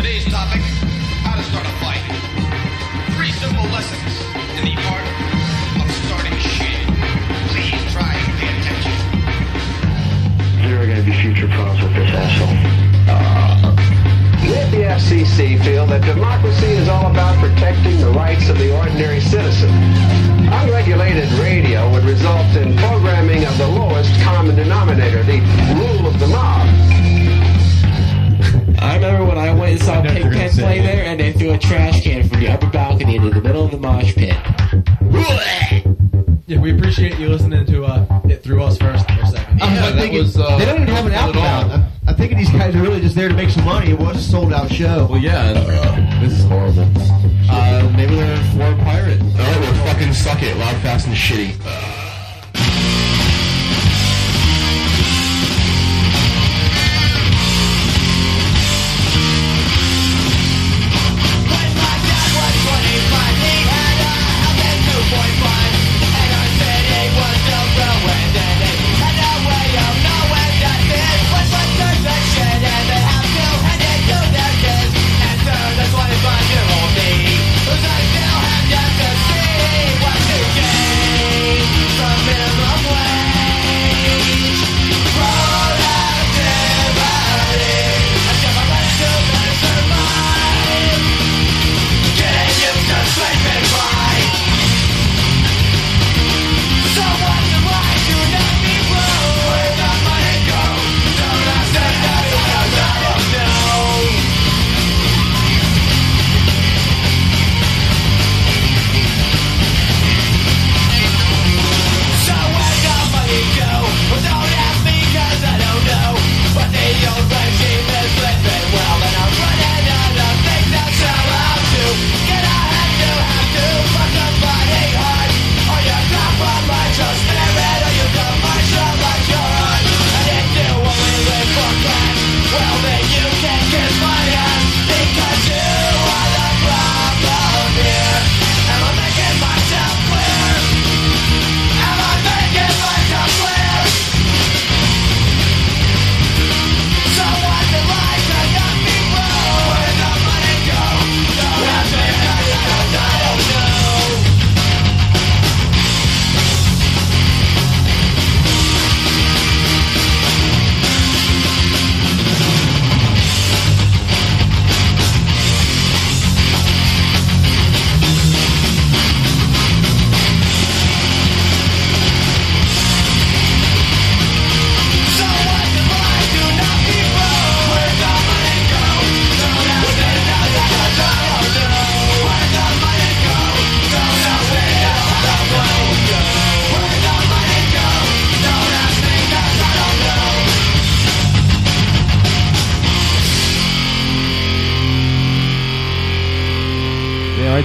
Today's topic, how to start a fight. Three simple lessons in the art of starting shit. Please try and pay attention. There are going to be future problems with this asshole. Uh, let the FCC feel that democracy is all about protecting the rights of the ordinary citizen. Unregulated radio would result in programming of the lowest common denominator, the rule of the mob. I remember when I went and saw Pigpen play there, and they threw a trash can from the upper balcony into the middle of the mosh pit. Yeah, we appreciate you listening to uh, it through us first for a second. I'm thinking- uh, they don't even have an album out. I'm, I'm thinking these guys are really just there to make some money. It was a sold out show. Well, yeah. this is horrible. Uh, maybe they're a foreign pirate. Oh, well, fucking suck it. Loud, fast, and shitty.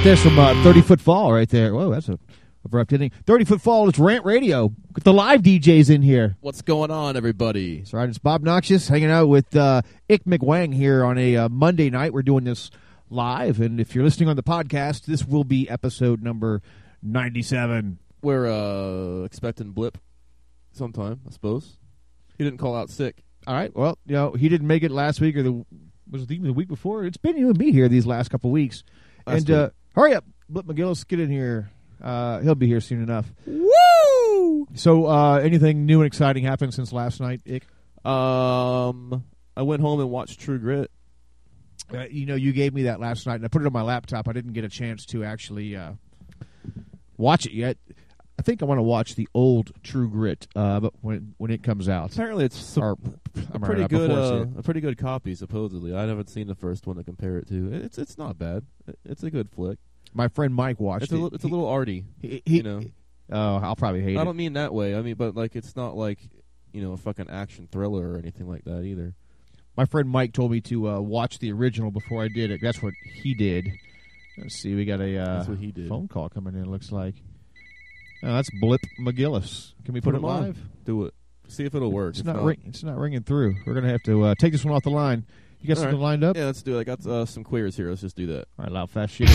There, some uh, 30 foot fall right there. Whoa, that's a abrupt ending. 30 foot fall, it's Rant Radio. Got the live DJs in here. What's going on, everybody? That's right, it's Bob Noxious hanging out with uh, Ick McWang here on a uh, Monday night. We're doing this live, and if you're listening on the podcast, this will be episode number 97. We're uh, expecting Blip sometime, I suppose. He didn't call out sick. All right, well, you know, he didn't make it last week or the was it even the week before? It's been you and me here these last couple weeks. Last and uh, week. Hurry up, Blip McGillis, get in here. Uh, he'll be here soon enough. Woo! So, uh, anything new and exciting happened since last night, Ick? Um, I went home and watched True Grit. Uh, you know, you gave me that last night, and I put it on my laptop. I didn't get a chance to actually uh, watch it yet. I think I want to watch the old True Grit, uh, but when when it comes out, Apparently, it's Or- a pretty right, good, before I see uh, a pretty good copy. Supposedly, I haven't seen the first one to compare it to. It's it's not bad. It's a good flick. my friend Mike watched It's it. little, it's a little arty. He, he, you know, oh, I'll probably hate I it. I don't mean that way. I mean, but like, it's not like you know a fucking action thriller or anything like that either. My friend Mike told me to uh, watch the original before I did it. That's what he did. Let's see, we got a uh, That's what he did. phone call coming in. It looks like oh, that's Blip McGillis. Can we put, Put it live? Do it. See if it'll work. It's If not, ring, it's not ringing through. We're gonna have to uh, take this one off the line. You got All something right. lined up? Yeah, let's do it. I got uh, some queers here. Let's just do that. All right, loud, fast, shoot.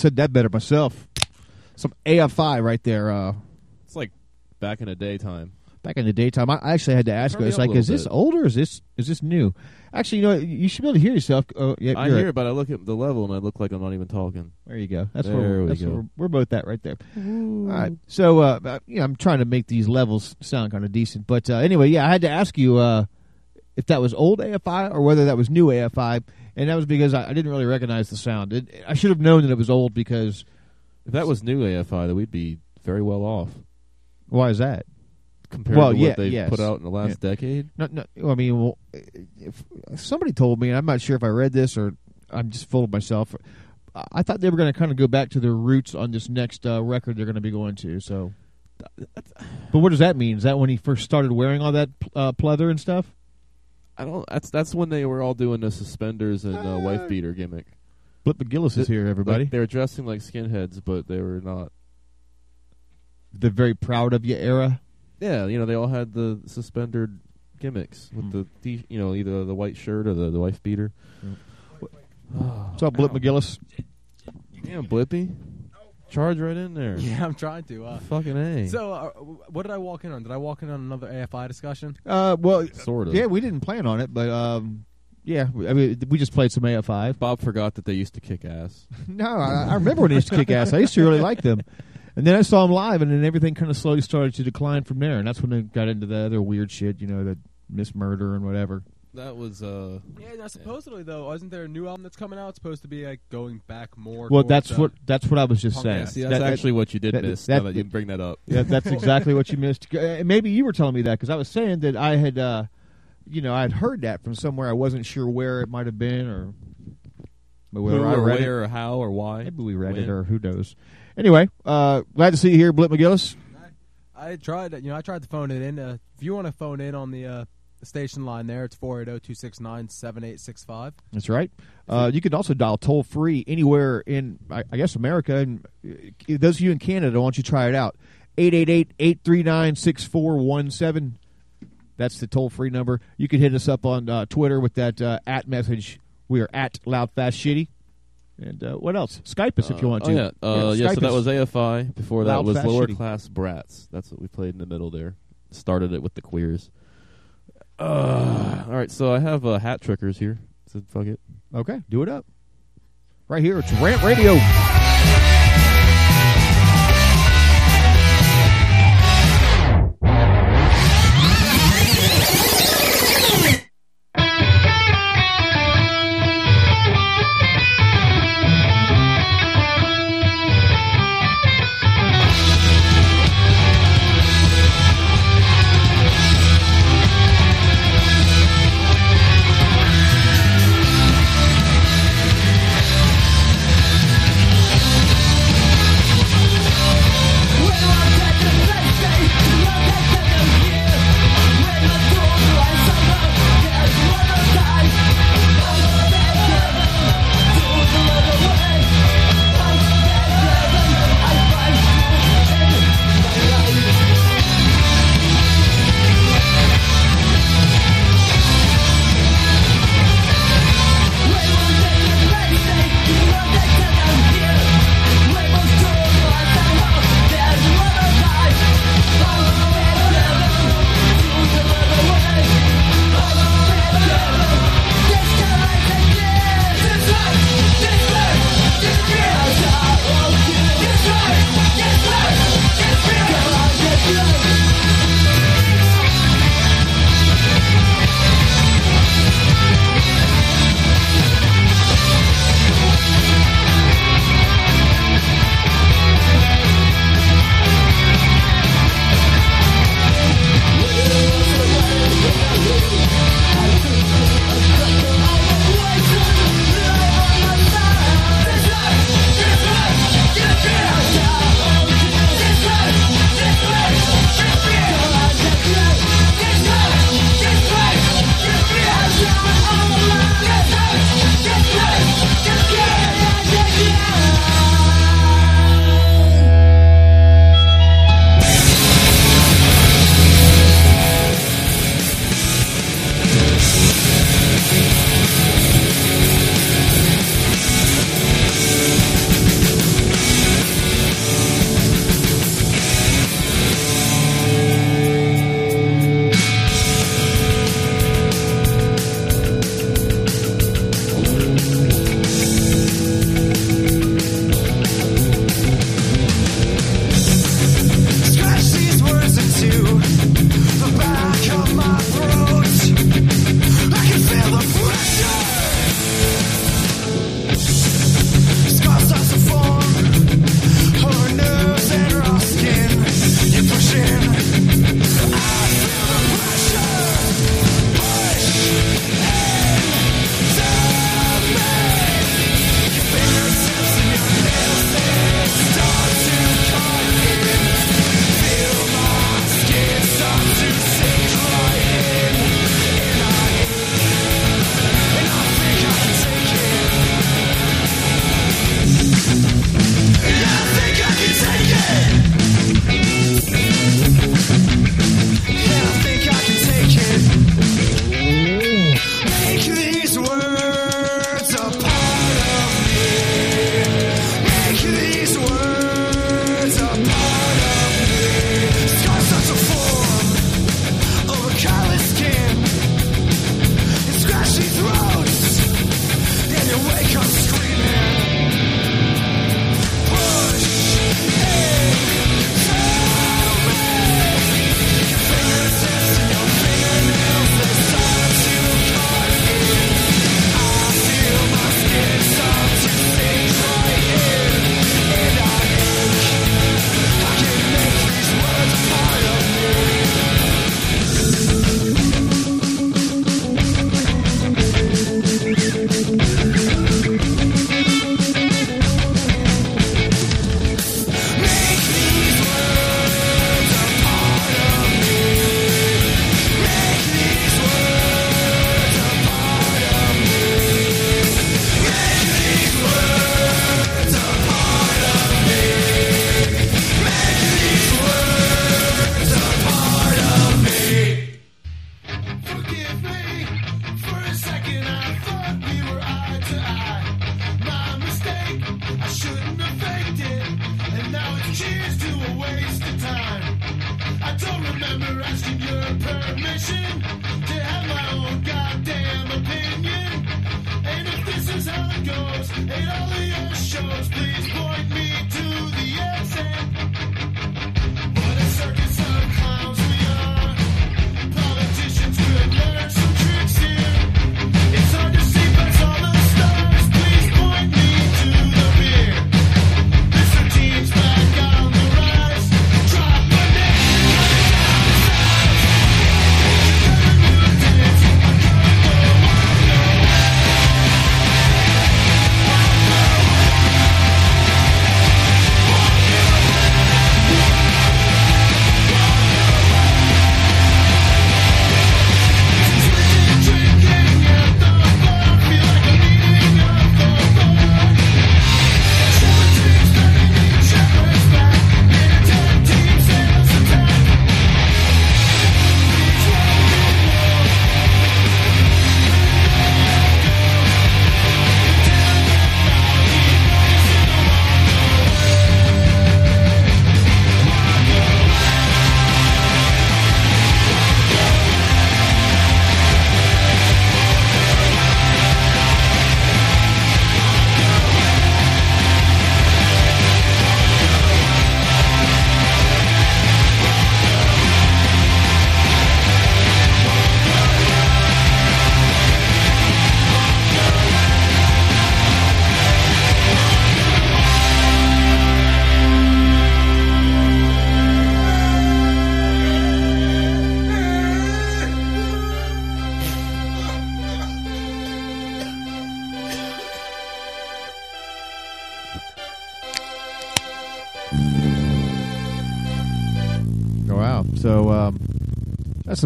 Said that better myself. Some AFI right there. Uh, It's like back in the daytime. back in the daytime, I I actually had to ask. Turn I me was up a like, "Is little this old or is this is this new?" Actually, you know, you should be able to hear yourself. Oh, yeah, I hear it, but I look at the level and I look like I'm not even talking. There you go. That's There where, we that's go. where we're, we're both at right there. All right. So, uh, uh, you know, I'm trying to make these levels sound kind of decent. But uh, anyway, yeah, I had to ask you uh, if that was old AFI or whether that was new AFI, and that was because I, I didn't really recognize the sound. It, I should have known that it was old because If that was new AFI, then we'd be very well off why is that? compared Well, to what yeah, they've yes. put out in the last decade. No, no. I mean, well, if, somebody told me, and I'm not sure if I read this or I'm just full of myself. I I thought they were going to kind of go back to their roots on this next uh, record they're going to be going to. So, but what does that mean? Is that when he first started wearing all that uh, pleather and stuff? I don't. That's that's when they were all doing the suspenders and uh, wife beater gimmick. Blip McGillis is here, everybody. Like, they were dressing like skinheads, but they were not. the very proud of you era. Yeah, you know, they all had the suspended gimmicks with Hmm. the, you know, either the white shirt or the, the wife beater. What's up, Blip McGillis? Damn, Blippy. Charge right in there. Yeah, I'm trying to. Uh, Fucking A. so, uh, what did I walk in on? Did I walk in on another AFI discussion? Uh, well, Sort of. Yeah, we didn't plan on it, but um, yeah, I mean, we just played some AFI. Bob forgot that they used to kick ass. No, I, I remember when they used to kick ass. I used to really like them. And then I saw them live, and then everything kind of slowly started to decline from there. And that's when they got into the other weird shit, you know, the Miss Murder and whatever. That was, uh... Yeah, now supposedly though, isn't there a new album that's coming out? It's supposed to be like going back more. Well, towards, that's uh, what that's what I was just punk saying. ass. See, that's That- that- actually what you did that- miss, that- now that you bring that up. Yeah, that's exactly what you missed. Uh, Maybe you were telling me that because I was saying that I had, uh, you know, I had heard that from somewhere. I wasn't sure where it might have been or but whether Who I or read it. where or how or why. Maybe we read when. it or who knows. Anyway, uh, glad to see you here, Blip McGillis. I tried. You know, I tried to phone it in. Uh, if you want to phone in on the uh, station line there, it's 480-269-7865. That's right. Uh, you can also dial toll free anywhere in, I, I guess, America. And uh, those of you in Canada, why don't you try it out? 888-839-6417. That's the toll free number. You can hit us up on uh, Twitter with that uh, at message. We are at Loud Fast Shitty. And uh, what else? Skype us if you want Uh, to. Oh, yeah. Uh, yeah, Skype so that was AFI. Before that Loud, was fast, Lower shitty. Class Brats. That's what we played in the middle there. Started it with the queers. All right, so I have uh, hat trickers here. So fuck it. Okay, do it up. Right here, it's Rant Radio.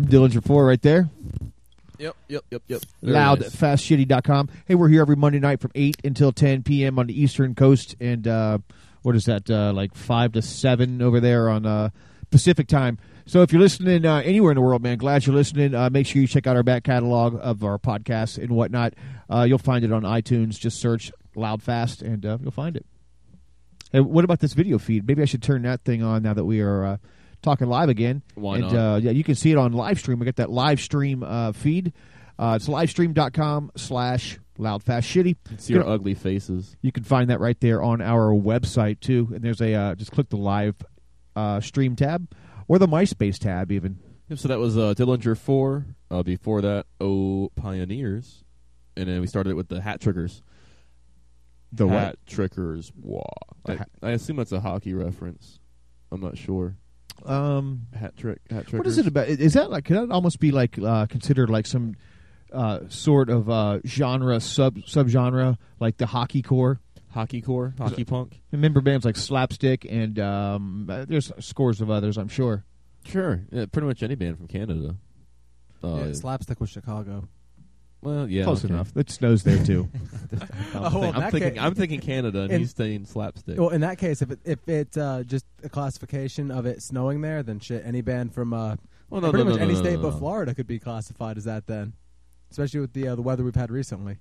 Dillinger 4 right there. Yep, yep, yep, yep. Very nice. Loudfastshitty.com. Hey, we're here every Monday night from 8 until 10 p.m. on the Eastern Coast. And uh, what is that, uh, like 5 to 7 over there on uh, Pacific time. So if you're listening uh, anywhere in the world, man, glad you're listening. Uh, make sure you check out our back catalog of our podcasts and whatnot. Uh, you'll find it on iTunes. Just search Loudfast and uh, you'll find it. Hey, what about this video feed? Maybe I should turn that thing on now that we are uh, talking live again. Why and, not? Uh, yeah, you can see it on live stream. We got that live stream uh, feed. Uh, it's livestream.com slash loudfastshitty. It's your You can- ugly faces. You can find that right there on our website, too. And there's a, uh, just click the live uh, stream tab or the MySpace tab, even. Yep, so that was uh, Dillinger 4. Uh, before that, Oh Pioneers. And then we started it with the Hat Trickers. The what? Hat Trickers. Wah. I, I assume that's a hockey reference. I'm not sure. Um, Hat trick. Hat trickers. what is it about? Is that like, could that almost be like uh, considered like some uh, sort of uh, genre, sub subgenre, like the hockey core? Hockey core, hockey punk. Remember bands like Slapstick and um, uh, there's scores of others, I'm sure. Sure, yeah, pretty much any band from Canada. Uh, yeah, slapstick was Chicago. Well, yeah, Close okay. enough. It snows there too. I'm, Oh, thinking, in I'm thinking. ca- I'm thinking Canada, and in- he's saying slapstick. Well, in that case, if it if it's uh, just a classification of it snowing there, then shit, any band from uh, Well, no, pretty no, much no, any no, state no, but no. Florida could be classified as that. Then, especially with the uh, the weather we've had recently.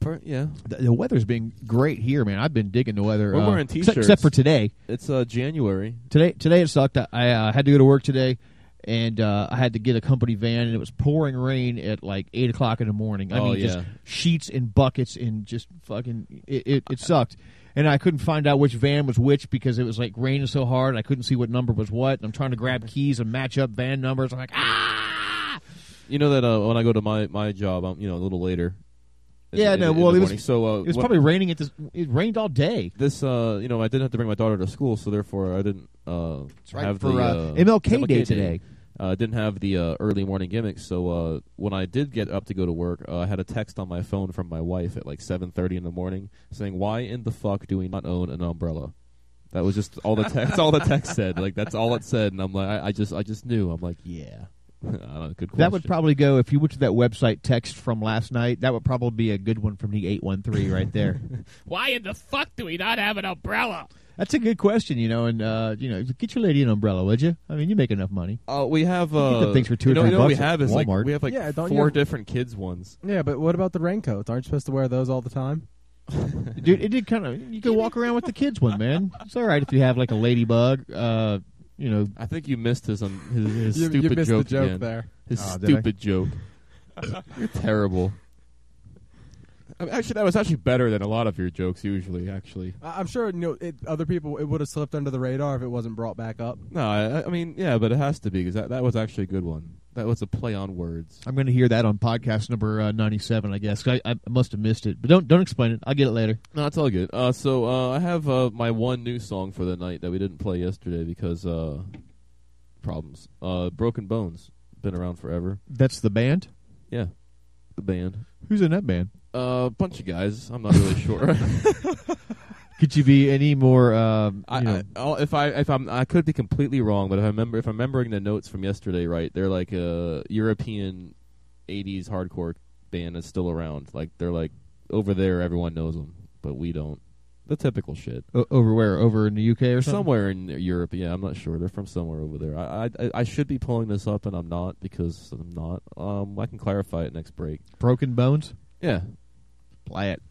Per- yeah, the, the weather's been great here, man. I've been digging the weather. We're uh, wearing except- t-shirts. except for today. it's uh, January. Today, today it sucked. I uh, had to go to work today, and uh, I had to get a company van, and it was pouring rain at like eight o'clock in the morning. I Oh, mean, just sheets and buckets, and just fucking it, it, it sucked. And I couldn't find out which van was which because it was like raining so hard. I couldn't see what number was what. And I'm trying to grab keys and match up van numbers. I'm like, ah. You know that uh, when I go to my my job, I'm you know a little later. In Yeah, the- no, in well, it was- so uh, It was probably raining at this. It rained all day. this. Uh, you know, I didn't have to bring my daughter to school, so therefore I didn't. Uh, right, have for, the, uh, uh, MLK Day today. Uh, didn't have the uh, early morning gimmicks, so uh, when I did get up to go to work, uh, I had a text on my phone from my wife at like 7:30 in the morning saying, "Why in the fuck do we not own an umbrella?" That was just all the text. all the text said. Like that's all it said, and I'm like, I, I just, I just knew. I'm like, yeah, I don't good question. That would probably go if you went to that website text from last night. That would probably be a good one from the eight one three right there. Why in the fuck do we not have an umbrella? That's a good question, you know. And uh, you know, get your lady an umbrella, would you? I mean, you make enough money. Uh, we have uh, the things for two you or three you know what we have is like we have like Yeah, four have- different kids ones. Yeah, but what about the raincoats? Aren't you supposed to wear those all the time? Dude, it did kind of. You could walk around with the kids one, man. It's all right if you have like a ladybug. Uh, you know, I think you missed his um, his, his You- you stupid missed the joke, joke again. there. His Oh, stupid joke. You're terrible. I mean, actually, that was actually better than a lot of your jokes usually. Actually, I- I'm sure you know it, other people it would have slipped under the radar if it wasn't brought back up. no, I, I mean, yeah, but it has to be because that that was actually a good one. That was a play on words. I'm going to hear that on podcast number uh, 97, I guess. I, I must have missed it, but don't don't explain it. I'll get it later. No, it's all good. Uh, so uh, I have uh, my one new song for the night that we didn't play yesterday because uh, problems. Uh, Broken Bones been around forever. That's the band. Yeah, the band. Who's in that band? A bunch of guys. I'm not really sure. Could you be any more? Um, I, you know, I, if I if I'm I could be completely wrong, but if I remember if I'm remembering the notes from yesterday right, they're like a European '80s hardcore band that's still around. Like they're like over there, everyone knows them, but we don't. The typical shit. o- over where? Over in the UK or something? Somewhere in Europe, yeah, I'm not sure. They're from somewhere over there. I, I I should be pulling this up, and I'm not because I'm not. Um, I can clarify it next break. Broken Bones. Yeah, Play it.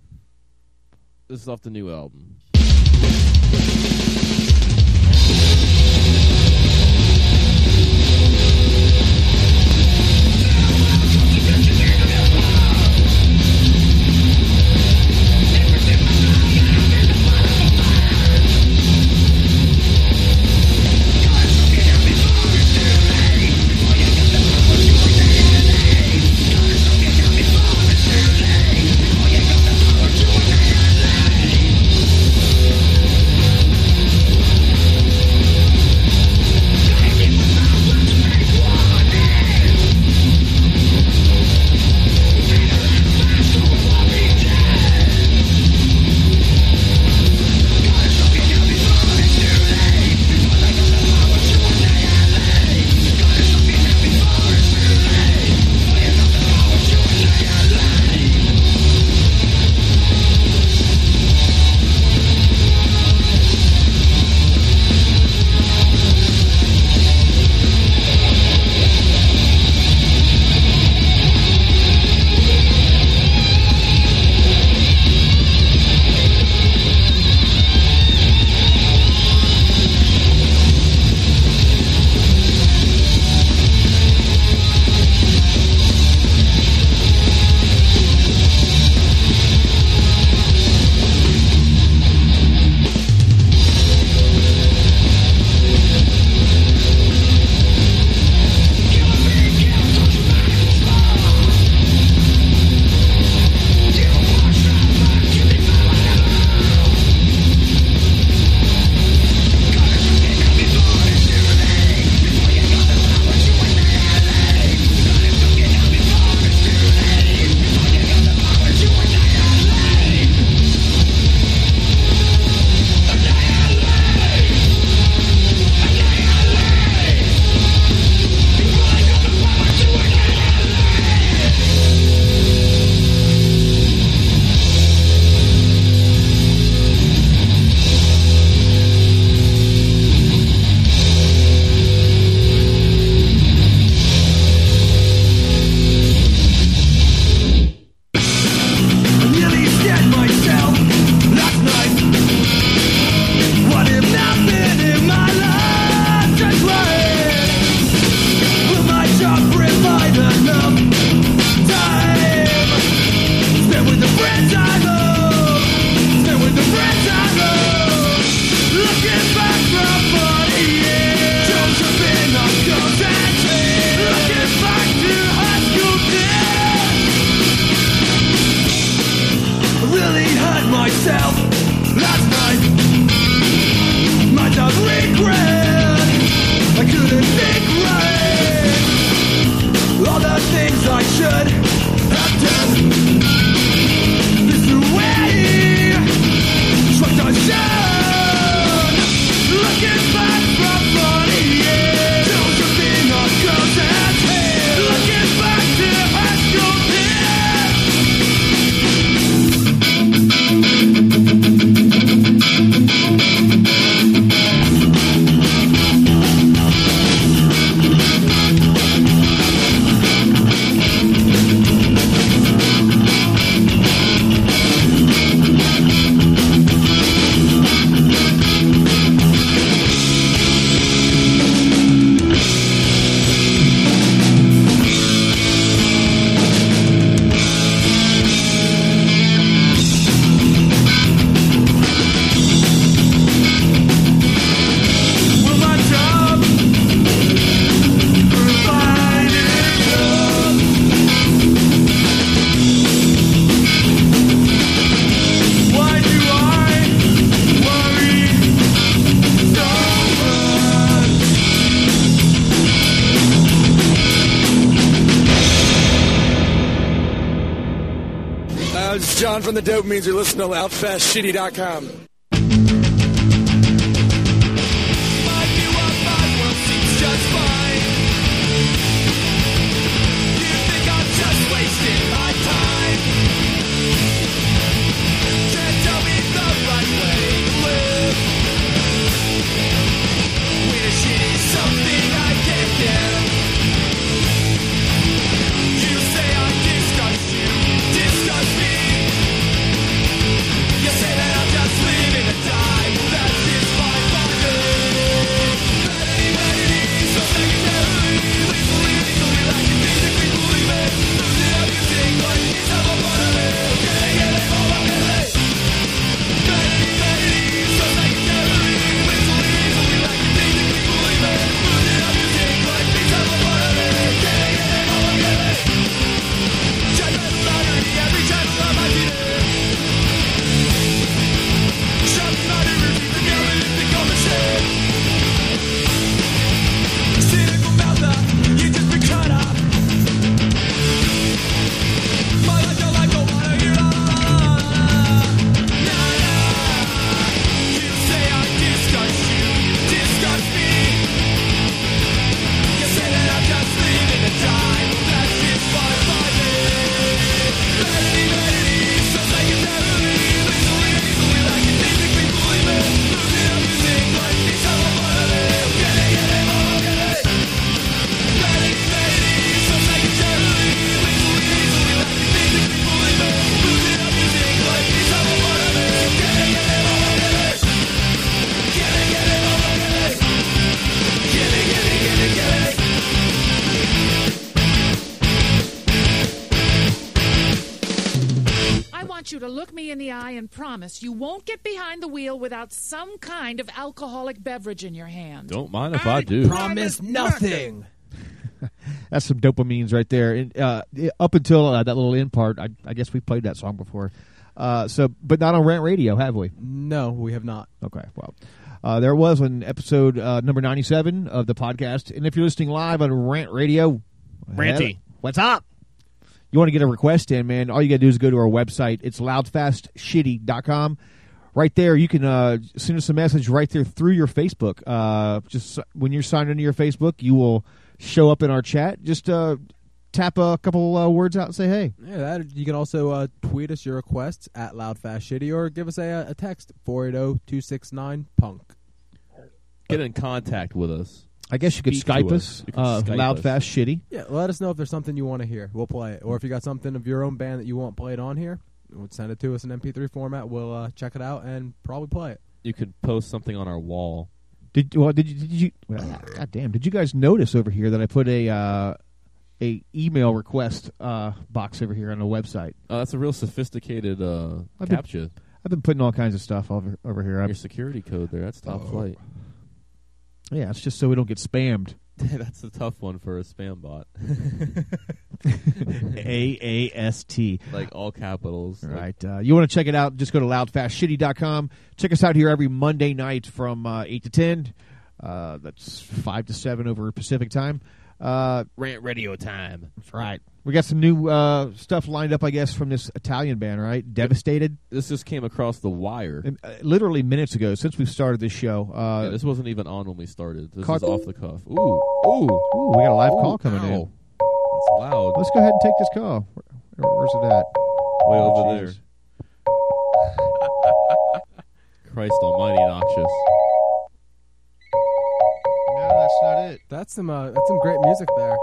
this is off the new album. Means. Promise you won't get behind the wheel without some kind of alcoholic beverage in your hand. Don't mind if I do. Promise nothing. That's some dopamines right there. And, uh, up until uh, that little end part, I, I guess we played that song before. Uh, so, but not on Rant Radio, have we? No, we have not. Okay, well, uh, there was an episode uh, number ninety-seven of the podcast, and if you're listening live on Rant Radio, Ranty. what's up? You want to get a request in, man? All you got to do is go to our website. It's loudfastshitty.com. Right there, you can uh, send us a message right there through your Facebook. Uh, just when you're signed into your Facebook, you will show up in our chat. Just uh, tap a couple uh, words out and say, "Hey." Yeah, that, you can also uh, tweet us your requests at loudfastshitty or give us a, a text oh, 480-269-PUNK. Get in contact with us. I guess you could Skype us. us, You can uh, Skype loud, us. fast, shitty. Yeah, let us know if there's something you want to hear. We'll play it. Or if you got something of your own band that you want played on here, send it to us in MP3 format. We'll uh, check it out and probably play it. You could post something on our wall. Did well? Did you? Did you? Well, God damn! Did you guys notice over here that I put a uh, a email request uh, box over here on the website? Oh, that's a real sophisticated uh, I've been- captcha. I've been putting all kinds of stuff over over here. Your I'm- security code there. That's top flight. Yeah, it's just so we don't get spammed. that's a tough one for a spam bot. A A S T. Like all capitals. All Like, right. Uh, you want to check it out, just go to loudfastshitty.com. Check us out here every Monday night from uh, 8 to 10. Uh, that's 5 to 7 over Pacific time. Uh, Rant radio time. That's right. We got some new uh, stuff lined up, I guess, from this Italian band, right? Devastated. This just came across the wire. And, uh, literally minutes ago, since we've started this show. Uh, Yeah, this wasn't even on when we started. This Caught- is off the cuff. Ooh, ooh, Ooh, we got a live Ooh, call coming in. ow. It's loud. Let's go ahead and take this call. Where, where's it at? Way Oh, over jeez. there. Christ Almighty, noxious. No, that's not it. That's some uh, that's some great music there.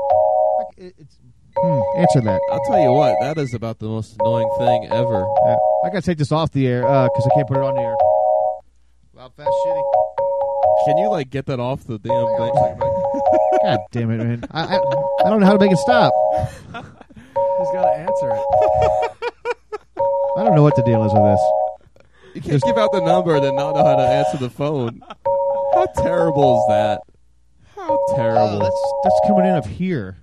Hmm, answer that. I'll tell you what, that is about the most annoying thing ever. Uh, I got to take this off the air because I can't put it on the air. Loud, fast, shitty. Can you like get that off the damn thing? God damn it, man! I, I I don't know how to make it stop. He's got to answer it. I don't know what the deal is with this. You can't give out the number and then not know how to answer the phone. How terrible is that? How terrible. Oh, that's that's coming in up here.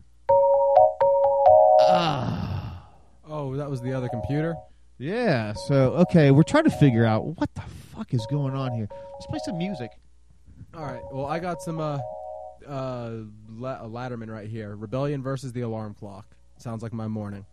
Oh, that was the other computer. Yeah. So okay, we're trying to figure out what the fuck is going on here. Let's play some music. All right. Well, I got some uh, uh, La- Latterman right here. Rebellion versus the Alarm Clock. Sounds like my morning.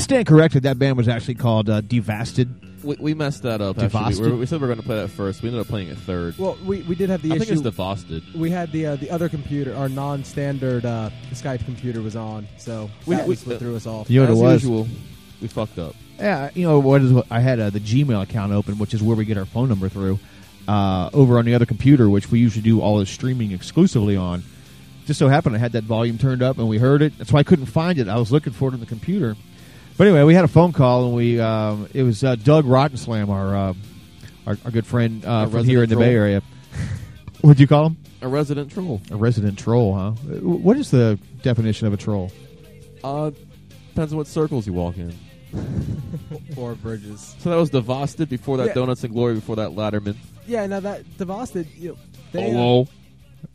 Stand corrected. That band was actually called uh, Devasted. We, we messed that up. Actually, Devasted? we, we said we were going to play that first. We ended up playing it third. Well, we, we did have the I issue. think it's Devasted. We had the uh, the other computer, our non-standard uh, Skype computer was on, so We- that we- just what threw us off. You know what it was? usual, we fucked up. Yeah, you know what is? I had uh, the Gmail account open, which is where we get our phone number through. Uh, over on the other computer, which we usually do all the streaming exclusively on. Just so happened I had that volume turned up and we heard it. That's why I couldn't find it. I was looking for it on the computer. But anyway, we had a phone call and we um, it was uh, Doug Rottenslam, our, uh, our our good friend uh, from here in the resident Bay. Area. What'd you call him? A resident troll. A resident troll, huh? Uh, What is the definition of a troll? Uh, depends on what circles you walk in. Or bridges. So that was Devasted before that Yeah. Donuts and Glory before that Latterman. Yeah, now that Devasted, you know, they, uh, Hello.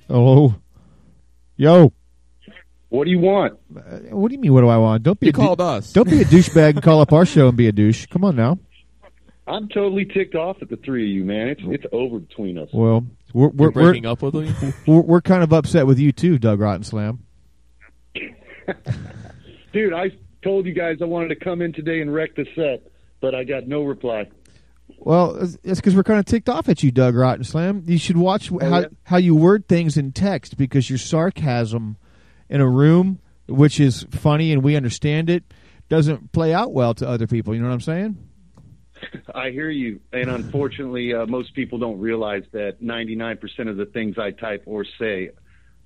Hello, yo. What do you want? Uh, what do you mean? What do I want? Don't be You a called us. Don't be a douchebag and call up our show and be a douche. Come on now. I'm totally ticked off at the three of you, man. It's it's over between us. Well, we're we're You're breaking we're, up with me? we're we're kind of upset with you too, Doug Rottenslam. Dude, I told you guys I wanted to come in today and wreck the set, but I got no reply. Well, it's because we're kind of ticked off at you, Doug Rottenslam. You should watch how yeah? how you word things in text because your sarcasm in a room, which is funny and we understand it, doesn't play out well to other people. You know what I'm saying? I hear you, and unfortunately, uh, most people don't realize that 99% of the things I type or say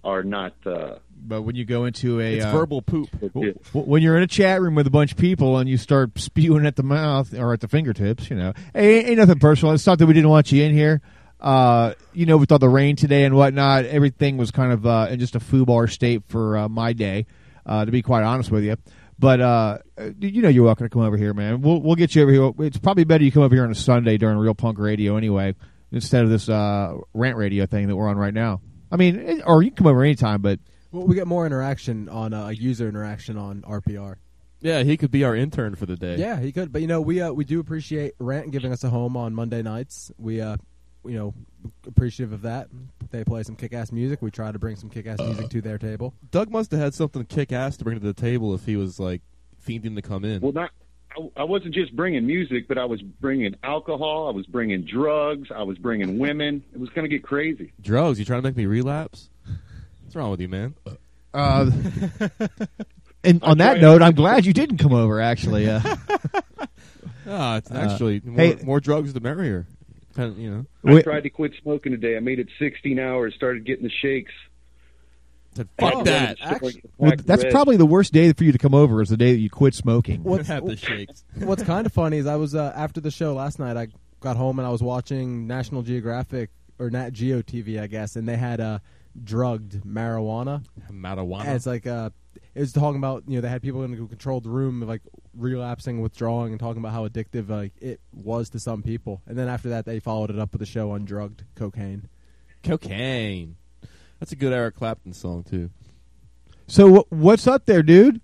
are not. Uh, But when you go into a It's uh, verbal poop. when you're in a chat room with a bunch of people and you start spewing at the mouth or at the fingertips, you know, hey, ain't, ain't nothing personal. It's not that we didn't want you in here. Uh, you know, with all the rain today and whatnot, everything was kind of uh, in just a foobar state for uh, my day, uh, to be quite honest with you. But uh, you know, you're welcome to come over here, man. We'll we'll get you over here. It's probably better you come over here on a Sunday during Real Punk Radio anyway, instead of this uh, rant radio thing that we're on right now. I mean, it- or you can come over anytime, but well, we get more interaction on uh, user interaction on RPR. Yeah, he could be our intern for the day. Yeah, he could. But you know, we uh, we do appreciate Rant giving us a home on Monday nights. We uh, you know, appreciative of that. They play some kick-ass music. We try to bring some kick-ass music to their table. Doug must have had something kick ass to bring to the table if he was like fiending to come in. well, not. I, I wasn't just bringing music, but I was bringing alcohol. I was bringing drugs. I was bringing women. It was going to get crazy. Drugs? You trying to make me relapse? What's wrong with you, man? Uh, and on that note, I'm glad you didn't come over. Actually, uh, Ah, it's Uh, actually more, hey- more drugs the merrier. Kind of, you know. I Wait- tried to quit smoking today. I made it 16 hours. Started getting the shakes. Said, fuck to that. run it straight well, that's red. probably the worst day for you to come over is the day that you quit smoking. What's, have the shakes. what's kind of funny is I was uh, after the show last night. I got home and I was watching National Geographic or Nat Geo TV, I guess, and they had uh, drugged marijuana. Marijuana. And it's like uh, it was talking about you know they had people in a controlled room like relapsing, withdrawing, and talking about how addictive like it was to some people. And then after that, they followed it up with a show on drugged cocaine. Cocaine. That's a good Eric Clapton song too. So wh- what's up there, dude?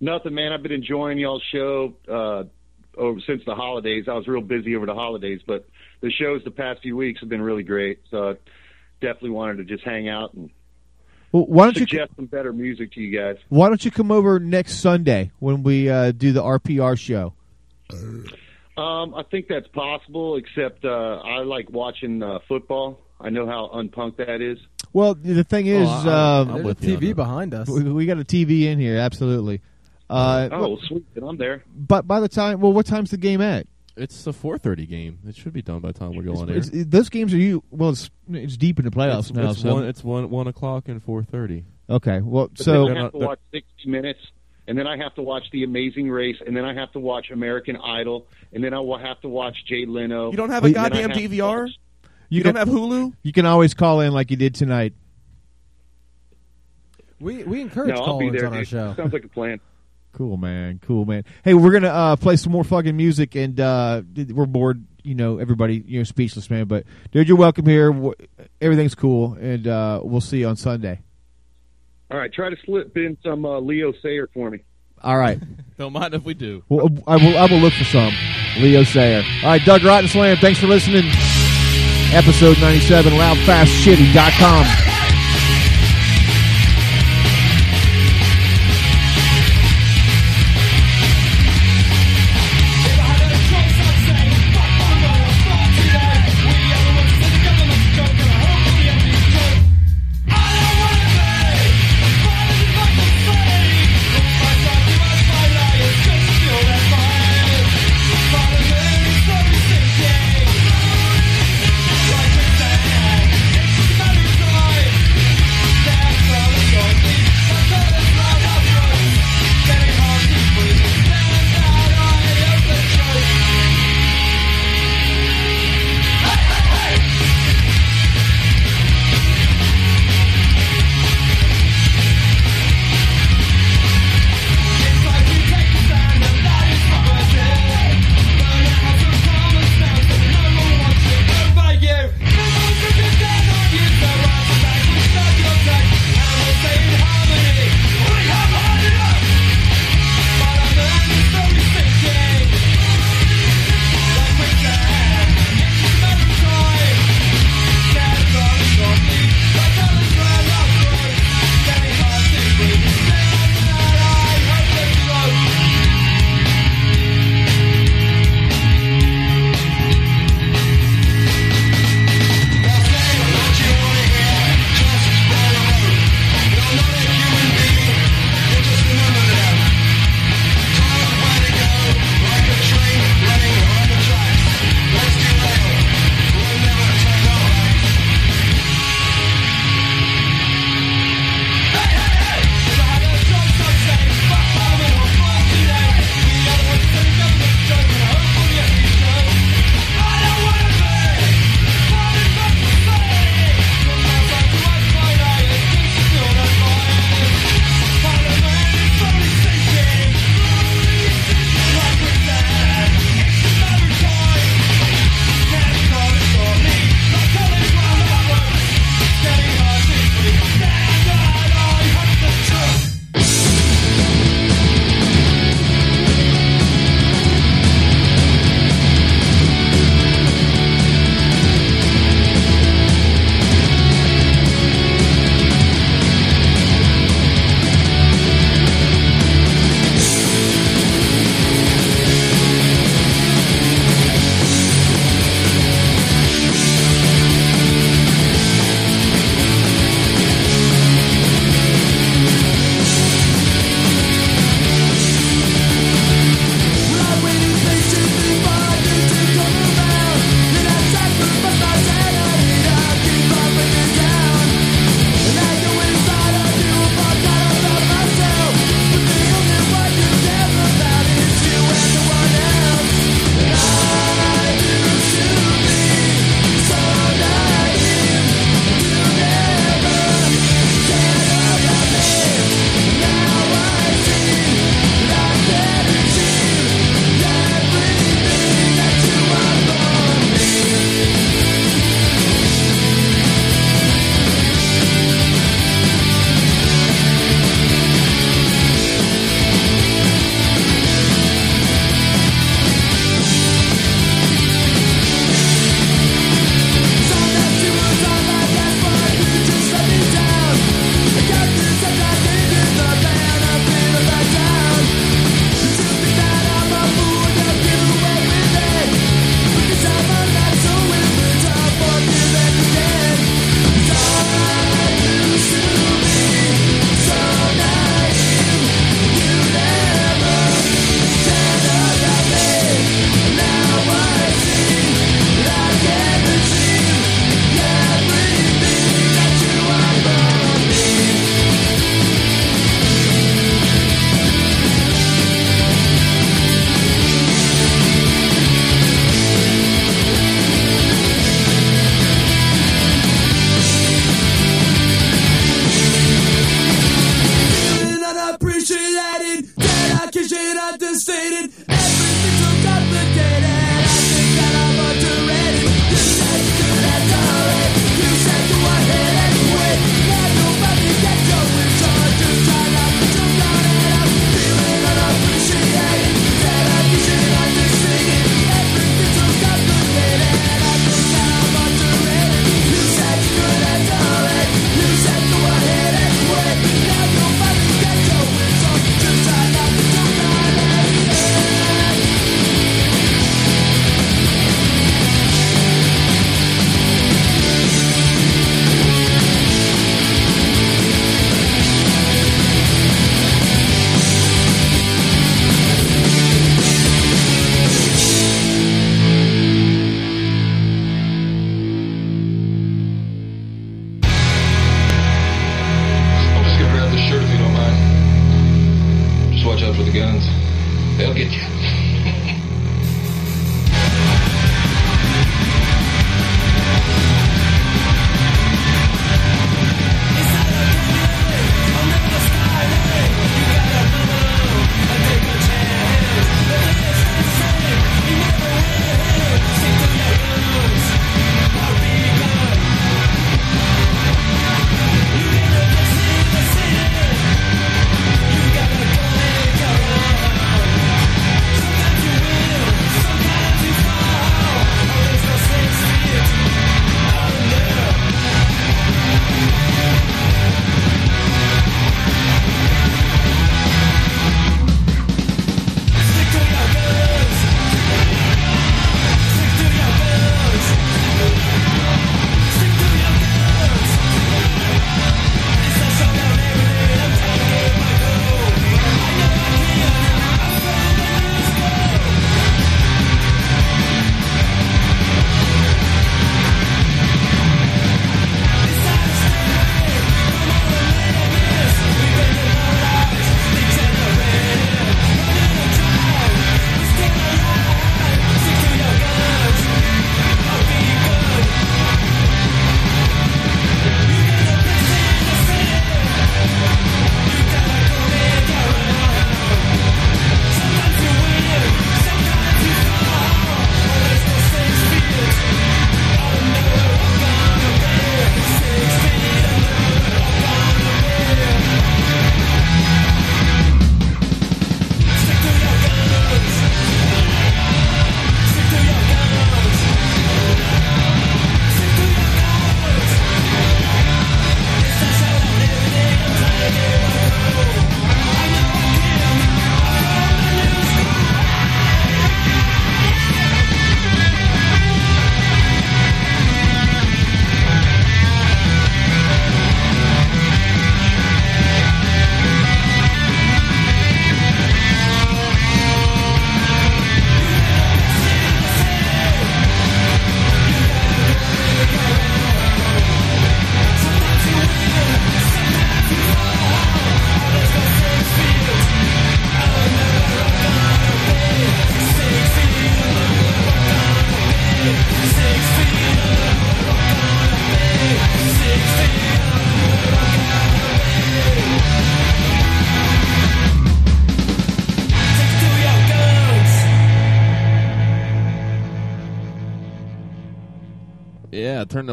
Nothing, man. I've been enjoying y'all's show uh, over since the holidays. I was real busy over the holidays, but the shows the past few weeks have been really great. So I definitely wanted to just hang out and Well, why don't you suggest some better music to you guys. Why don't you come over next Sunday when we uh, do the RPR show? Um, I think that's possible, except uh, I like watching uh, football. I know how unpunk that is. Well, the thing is, Oh, I- um, I'm with TV that. behind us. we, we got a TV in here, absolutely. Uh, Oh, well, sweet. Then I'm there. but by the time, well, what time's the game at? It's a 4:30 game. It should be done by the time we go on air. It's, it- those games are you. Well, it's it's deep in the playoffs It's, now. it's so one. It's one one o'clock and 4:30. okay, well, But so then I have to watch 60 Minutes, and then I have to watch The Amazing Race, and then I have to watch American Idol, and then I will have to watch Jay Leno. You don't have a then goddamn have DVR. watch- You, you don't have Hulu. you can always call in like you did tonight. We we encourage No, I'll be call-ins there. on our show. Sounds like a plan. Cool, man. Cool, man. Hey, we're gonna uh, play some more fucking music, and uh, we're bored. You know, everybody, you know, speechless, man. But dude, you're welcome here. Everything's cool, and uh, we'll see you on Sunday. All right, try to slip in some uh, Leo Sayer for me. All right. Don't mind if we do. well, I will. I will look for some. Leo Sayer. All right, Doug Rotten Slam. Thanks for listening. Episode 97, loudfastshitty.com.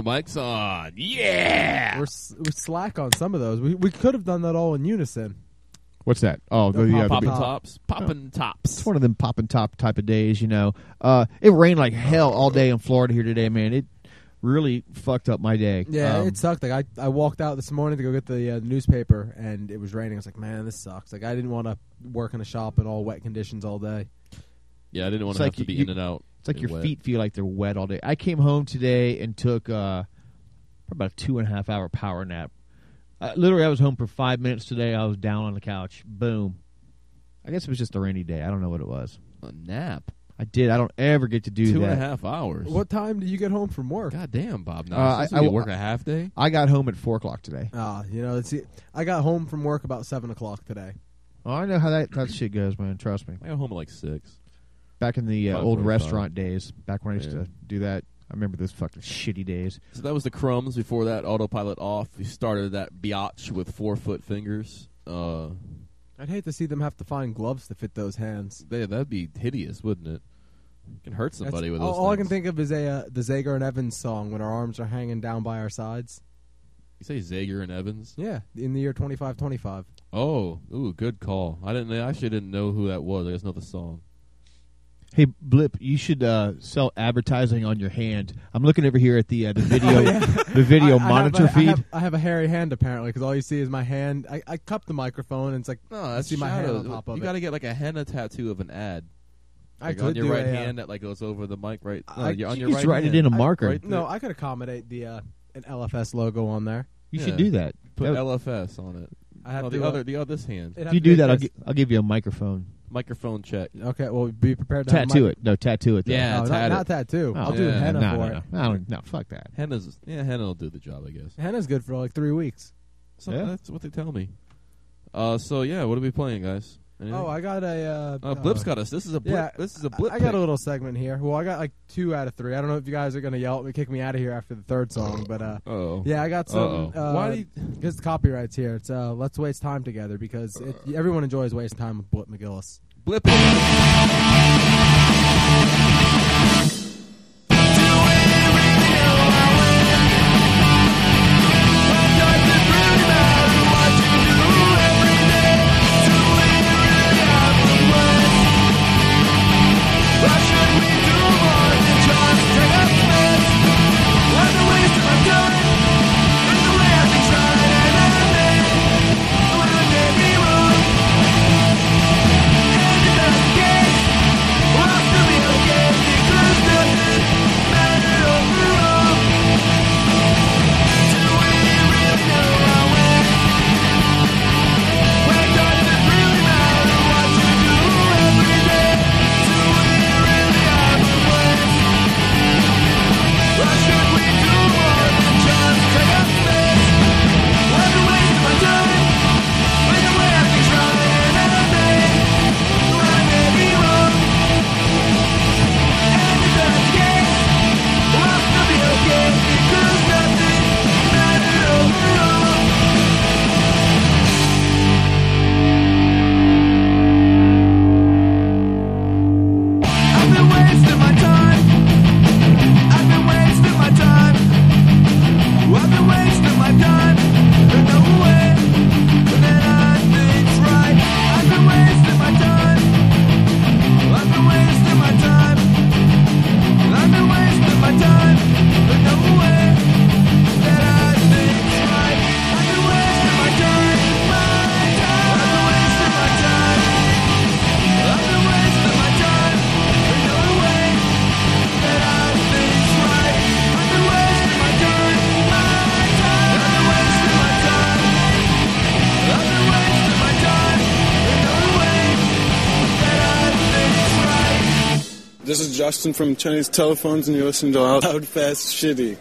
the mics on. Yeah. We're, s- we're slack on some of those. We we could have done that all in unison. What's that? Oh, the, The yeah, the Poppin' big- tops. Poppin' tops. It's one of them poppin' top type of days, you know. Uh, it rained like hell all day in Florida here today, man. It really fucked up my day. Yeah, Um, it sucked. Like I, I walked out this morning to go get the uh, newspaper, and it was raining. I was like, man, this sucks. Like I didn't want to work in a shop in all wet conditions all day. Yeah, I didn't want It's to like have to be you- in and out. It's like and your wet. feet feel like they're wet all day. I came home today and took uh, about a two and a half hour power nap. Uh, literally, I was home for five minutes today. I was down on the couch. Boom. I guess it was just a rainy day. I don't know what it was. A nap. I did. I don't ever get to do Two that. and a half hours. What time do you get home from work? God damn, Bob. Now, Uh, I, I- I- work a half day. I got home at four o'clock today. Ah, you know, it's I got home from work about seven o'clock today. Oh, I know how that, that shit goes, man. Trust me. I got home at like six. Back in the uh, old forty-five. restaurant days, back when I used Yeah. to do that, I remember those fucking shitty days. So that was the crumbs. Before that, autopilot off. We started that biatch with four foot fingers. Uh, I'd hate to see them have to find gloves to fit those hands. they, that'd be hideous, wouldn't it? You can hurt somebody That's- with all, those. all I can think of is a uh, the Zager and Evans song when our arms are hanging down by our sides. You say Zager and Evans? Yeah, in the year twenty five twenty five. Oh, ooh, good call. I didn't. I actually didn't know who that was. I just know the song. Hey, Blip, you should uh, sell advertising on your hand. I'm looking over here at the uh, the video the video I, I monitor have a, I feed. have, I have a hairy hand apparently because all you see is my hand. I, I cup the microphone and it's like No, I that's see my hand on top of You got to get like a henna tattoo of an ad. I Like could on your do right a, uh, hand that like goes over the mic right. No, I- you're on you your just right write it in a marker. Right No. I could accommodate the uh, an LFS logo on there. you Yeah. should do that. Put That- LFS on it. I have no, the uh, other, the other this hand. if you do that, I'll, gi- I'll give you a microphone. Microphone check. Okay, well, be prepared to have Tattoo mic- it. No, tattoo it. though. Yeah, No, not, tat not it. tattoo. Oh, I'll do yeah. henna no, for no, it. no, no, no, fuck that. Henna's yeah, henna will do the job, I guess. Henna's good for like three weeks. So Yeah. that's what they tell me. Uh, so yeah, what are we playing, guys? Anything? Oh, I got a. Uh, Uh, Blip's got us. This is a blip. Yeah, This is a blip. I got pick. a little segment here. Well, I got like two out of three. I don't know if you guys are gonna yell at me, kick me out of here after the third song, but uh, Uh-oh. yeah, I got some. Uh, Why do you- Because the copyrights here. It's uh, let's waste time together because it, everyone enjoys wasting time with Blip McGillis. Blip Justin from Chinese Telephones, and you're listening to Loud, Fast, Shitty.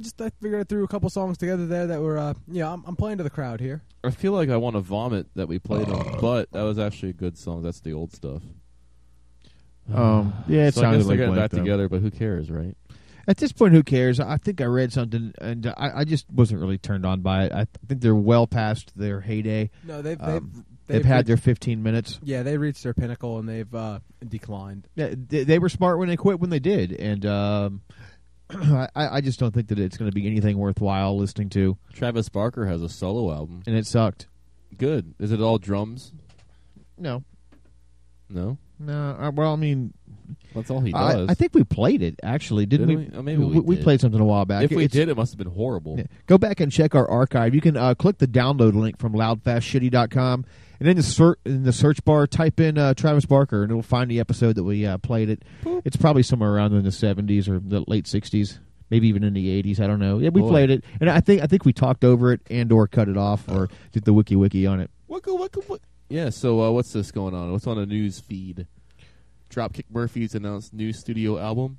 I just I figured I threw a couple songs together there that were, uh, yeah, I'm, I'm playing to the crowd here. I feel like I want to vomit that we played them, but that was actually a good song. That's the old stuff. Um, yeah, it so I sounded guess they're like getting Blink, back though. together, but who cares, right? At this point, who cares? I think I read something, and I, I just wasn't really turned on by it. I think they're well past their heyday. No, they've- Um, they've- they've they've had reached- their 15 minutes. Yeah, they reached their pinnacle and they've uh, declined. Yeah, they, they were smart when they quit when they did, and um, I, I just don't think that it's going to be anything worthwhile listening to. Travis Barker has a solo album, and it sucked. Good. Is it all drums? No, No. no. Uh, well, I mean, That's all he does. I think we played it actually, didn't Did we? we? Uh, maybe we did. played something a while back. If we It's- did, it must have been horrible. Yeah. Go back and check our archive. You can uh, click the download link from loudfastshitty.com, and in the, ser in the search bar, type in uh, Travis Barker, and it'll find the episode that we uh, played it. It's probably somewhere around in the 70s or the late 60s, maybe even in the 80s. I don't know. Yeah, we Boy. played it, and I think I think we talked over it and or cut it off or did the wiki wiki on it. Wicka, wicka, wick- Yeah, so uh, what's this going on? What's on the news feed? Dropkick Murphys announced new studio album.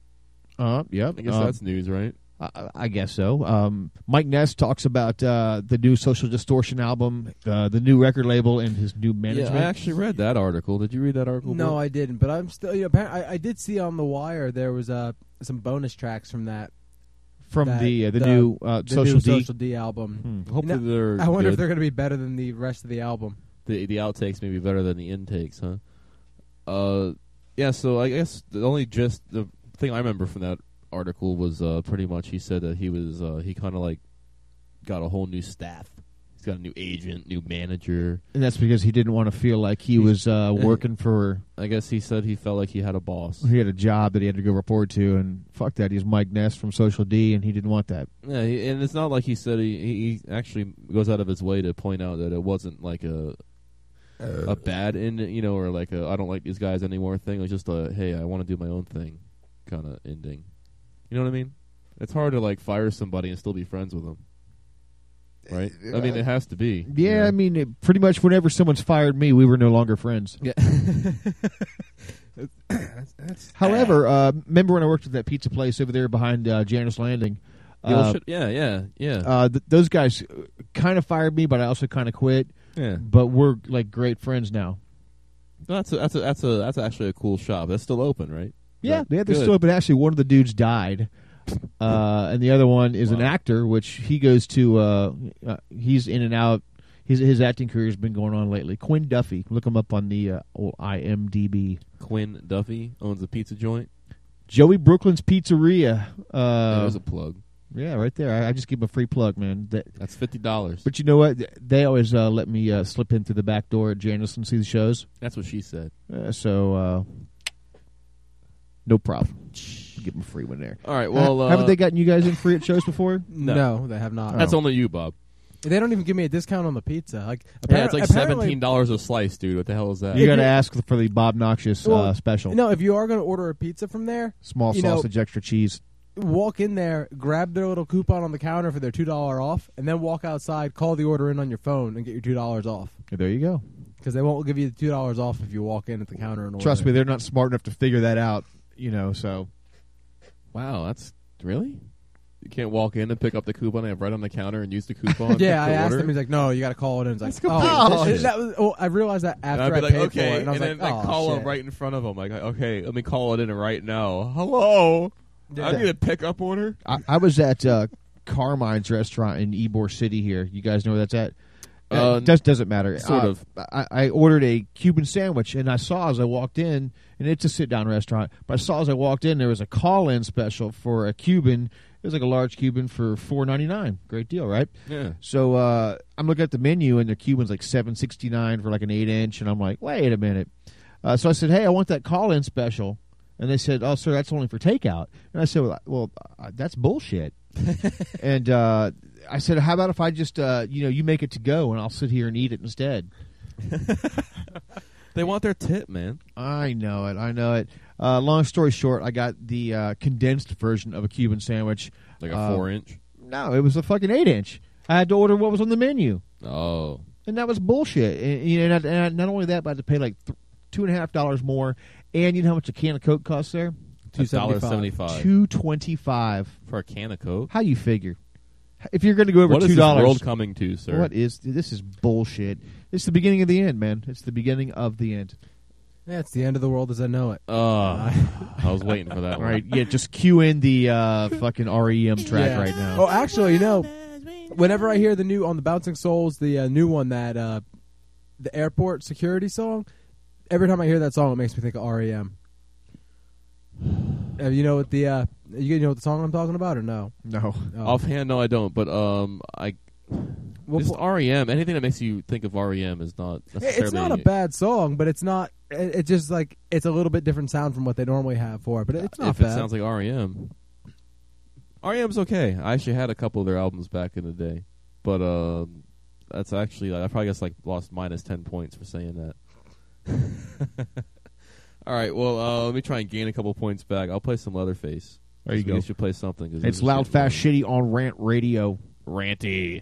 Uh, yep. I guess Um, that's news, right? I, I guess so. Um, Mike Ness talks about uh, the new Social Distortion album, uh, the new record label, and his new management. Yeah, I actually read that article. Did you read that article? No, Bill? I didn't. But I'm still. You know, I, I did see on the wire there was uh, some bonus tracks from that. From that- the, uh, the new, uh, the Social new D? Social D album. Hmm. Hopefully know, they're I wonder if they're going to be better than the rest of the album. the the outtakes may be better than the intakes, huh? Uh, yeah. So I guess the only just the thing I remember from that article was uh, pretty much he said that he was uh, he kind of like got a whole new staff. He's got a new agent, new manager. And that's because he didn't want to feel like he was uh, working for. I guess he said he felt like he had a boss. He had a job that he had to go report to, and fuck that. He's Mike Ness from Social D, and he didn't want that. Yeah, he, and it's not like he said he, he he actually goes out of his way to point out that it wasn't like a a bad end, you know, or like a I don't like these guys anymore thing. It was just a hey, I want to do my own thing kind of ending. You know what I mean? It's hard to like fire somebody and still be friends with them, right? I mean, it has to be. Yeah, you know? I mean, it, pretty much whenever someone's fired me, we were no longer friends. Yeah. However, uh, remember when I worked at that pizza place over there behind uh, Jannus Landing? Yeah, Uh, yeah, yeah, yeah. Uh, th those guys kind of fired me, but I also kind of quit. Yeah. But we're like great friends now. that's a, that's a, that's a that's actually a cool shop. That's still open, right? Yeah, yeah, they're Good. still. But actually, one of the dudes died, uh, and the other one is an actor, which he goes to. Uh, uh, he's in and out. His his acting career has been going on lately. Quinn Duffy, look him up on the uh, old IMDb. Quinn Duffy owns a pizza joint. Joey Brooklyn's Pizzeria. Uh, was a plug. Yeah, right there. I, I just give him a free plug, man. That, That's fifty dollars. but you know what? They always uh, let me uh, slip in through the back door at Jannus and see the shows. That's what she said. Uh, so, uh, no problem. Give them a free one there. All right, well, Uh, haven't uh, they gotten you guys in free at shows before? No, they have not. That's Oh. only you, Bob. They don't even give me a discount on the pizza. Like, Yeah, it's like seventeen dollars a slice, dude. What the hell is that? You got to ask for the Bob Noxious Well, uh, special. No, if you are going to order a pizza from there, Small you know, sausage, extra cheese. walk in there, grab their little coupon on the counter for their two dollar off, and then walk outside, call the order in on your phone, and get your two dollars off. There you go. Because they won't give you the two dollars off if you walk in at the counter and order. Trust me, they're not smart enough to figure that out. You know, so Wow, that's really. You can't walk in and pick up the coupon and have right on the counter and use the coupon. Yeah, I to asked order? him. He's like, "No, you got to call it in." It's like, "Oh, competition. that was." Oh, I realized that And after I'd be I like, paid okay, for it, and I was then like, I "Oh call shit." him right in front of him. Like, okay, let me call it in right now. Hello, I need a pickup order. I, I was at uh, Carmine's restaurant in Ybor City here. You guys know where that's at? Uh, it does, doesn't matter. sort Uh, of. I, I ordered a Cuban sandwich, and I saw as I walked in, and it's a sit-down restaurant, but I saw as I walked in there was a call-in special for a Cuban. It was like a large Cuban for four ninety nine. Great deal, right? Yeah. So uh, I'm looking at the menu, and the Cuban's like seven sixty nine for like an eight inch, and I'm like, wait a minute. Uh, so I said, hey, I want that call-in special, and they said, oh, sir, that's only for takeout. And I said, well, well uh, that's bullshit. and uh, I said, how about if I just, uh, you know, you make it to go, and I'll sit here and eat it instead. They want their tip, man. I know it. I know it. Uh, long story short, I got the uh, condensed version of a Cuban sandwich. Like a Uh, four inch. No, it was a fucking eight inch. I had to order what was on the menu, Oh. and that was bullshit. And, you know, and, I, and I- not only that, but I had to pay like two and a half dollars more. And you know how much a can of Coke costs there? $2.75. Two twenty five For a can of Coke? How you figure? If you're going to go over What is two this dollars, world coming to, sir? What is this? Is bullshit. It's the beginning of the end, man. It's the beginning of the end. Yeah, it's the end of the world as I know it. Uh, I was waiting for that All one. right, yeah, just cue in the uh, fucking REM track Yeah. right now. Oh, actually, you know, whenever I hear the new on the Bouncing Souls, the uh, new one that uh, the airport security song, every time I hear that song, it makes me think of REM. Uh, you know what the uh, you know what the song I'm talking about or no? No. Oh. Offhand, no, I don't. But um, I Well, just REM. Anything that makes you think of REM is not necessarily. It's not a bad song, but it's not. It, it's just like it's a little bit different sound from what they normally have for it. But it's not if bad. it sounds like REM. REM's okay. I actually had a couple of their albums back in the day, but um, that's actually I probably guess like lost minus ten points for saying that. All right, well, uh, let me try and gain a couple points back. I'll play some Leatherface. There you So go. You should play something. It's loud, fast, shitty on rant radio. ranty.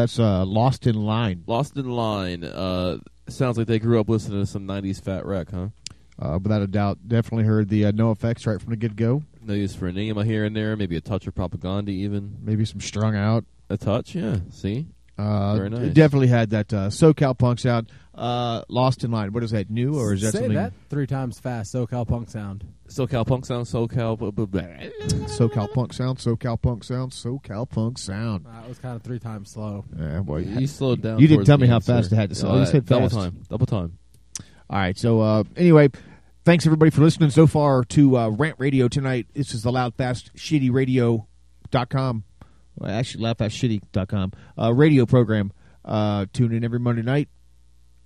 That's uh, Lost in Line. Lost in Line. Uh, sounds like they grew up listening to some 90s Fat Wreck, huh? Uh, without a doubt, definitely heard the uh, NOFX right from the get go. No Use for a Name here and there, maybe a touch of Propagandhi even. Maybe some strung out. A touch, yeah. See? Uh, Very nice. Definitely had that uh, SoCal punk sound. Uh, Lost in Line. What is that? New or is that Say something? that three times fast. SoCal punk sound. SoCal punk sound, SoCal. Blah, blah, blah. SoCal punk sound. SoCal punk sound. SoCal punk sound. It was kind of three times slow. Yeah, boy, You slowed down. You didn't tell me how end, fast it had to say. Uh, you said double fast. time. Double time. All right. So uh, anyway, thanks everybody for listening so far to uh, Rant Radio tonight. This is the Loud Fast Shitty Radio.com. Well, actually, loudfastshitty.com. Uh, radio program. Uh, tune in every Monday night.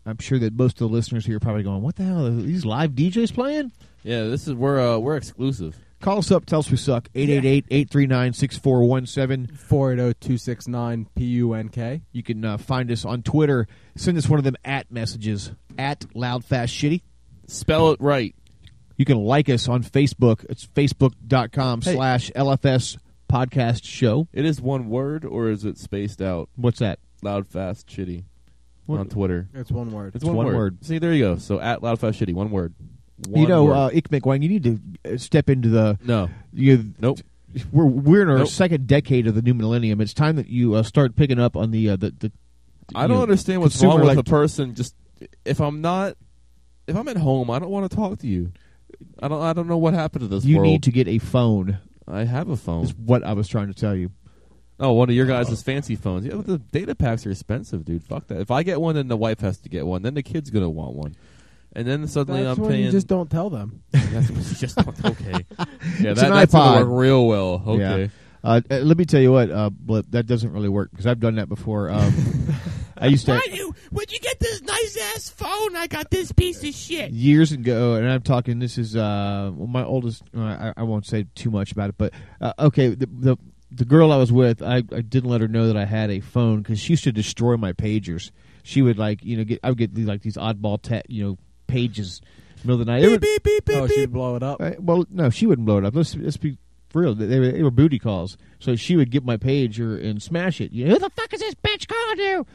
I'm sure that most of the listeners here are probably going, "What the hell are these live DJs playing?" Yeah, this is we're uh, we're exclusive. Call us up. Tell us we suck. 888-839-6417. 480-269-PUNK. You can uh, find us on Twitter. Send us one of them at messages at loudfastshitty. Spell it right. You can like us on Facebook. It's facebook.com Hey. slash LFS podcast show. It is one word, or is it spaced out? What's that? Loud, fast, shitty. What- On Twitter. It's one word. It's one, one word. word. See, there you go. So at loud, fast, shitty. One word. You know, word. uh, Ick McWang, you need to uh, step into the... no. You, Nope. We're we're in our Nope. second decade of the new millennium. It's time that you uh, start picking up on the uh, the, the. I don't know, understand what's wrong with a person. Just if I'm not, if I'm at home, I don't want to talk to you. I don't. I don't know what happened to this You world. need to get a phone. I have a phone. Is what I was trying to tell you. Oh, one of your guys' fancy phones. Yeah, but the data packs are expensive, dude. Fuck that. If I get one, then the wife has to get one. Then the kid's gonna want one, and then suddenly That's I'm when paying. you just don't tell them. That's just don't- okay. Yeah, It's that, an that's gonna iPod. work real well. Okay. Yeah. Uh, uh, let me tell you what, uh, Blip, that doesn't really work because I've done that before. Um, I used to you? Where'd you get this nice ass phone? I got this piece of shit. years ago, and I'm talking. This is uh, well, my oldest. Uh, I, I won't say too much about it, but uh, okay. The, the the girl I was with, I, I didn't let her know that I had a phone because she used to destroy my pagers. She would like, you know, get I would get these, like these oddball, te- you know, pages middle of the night. It would- beep, beep, beep, oh, beep. she'd blow it up. Uh, well, no, she wouldn't blow it up. Let's, let's be real. They were, they were booty calls. So she would get my pager and smash it. You know, Who the fuck is this bitch calling you?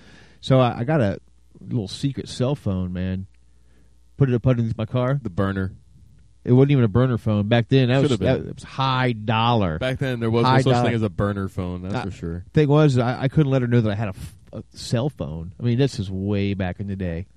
So I, I got a little secret cell phone, man. Put it up underneath my car. The burner. It wasn't even a burner phone back then. That was, Should've that was high dollar. Back then, there was no such dollar. thing as a burner phone. That's Uh, for sure. Thing was, I, I couldn't let her know that I had a, f- a cell phone. I mean, this is way back in the day.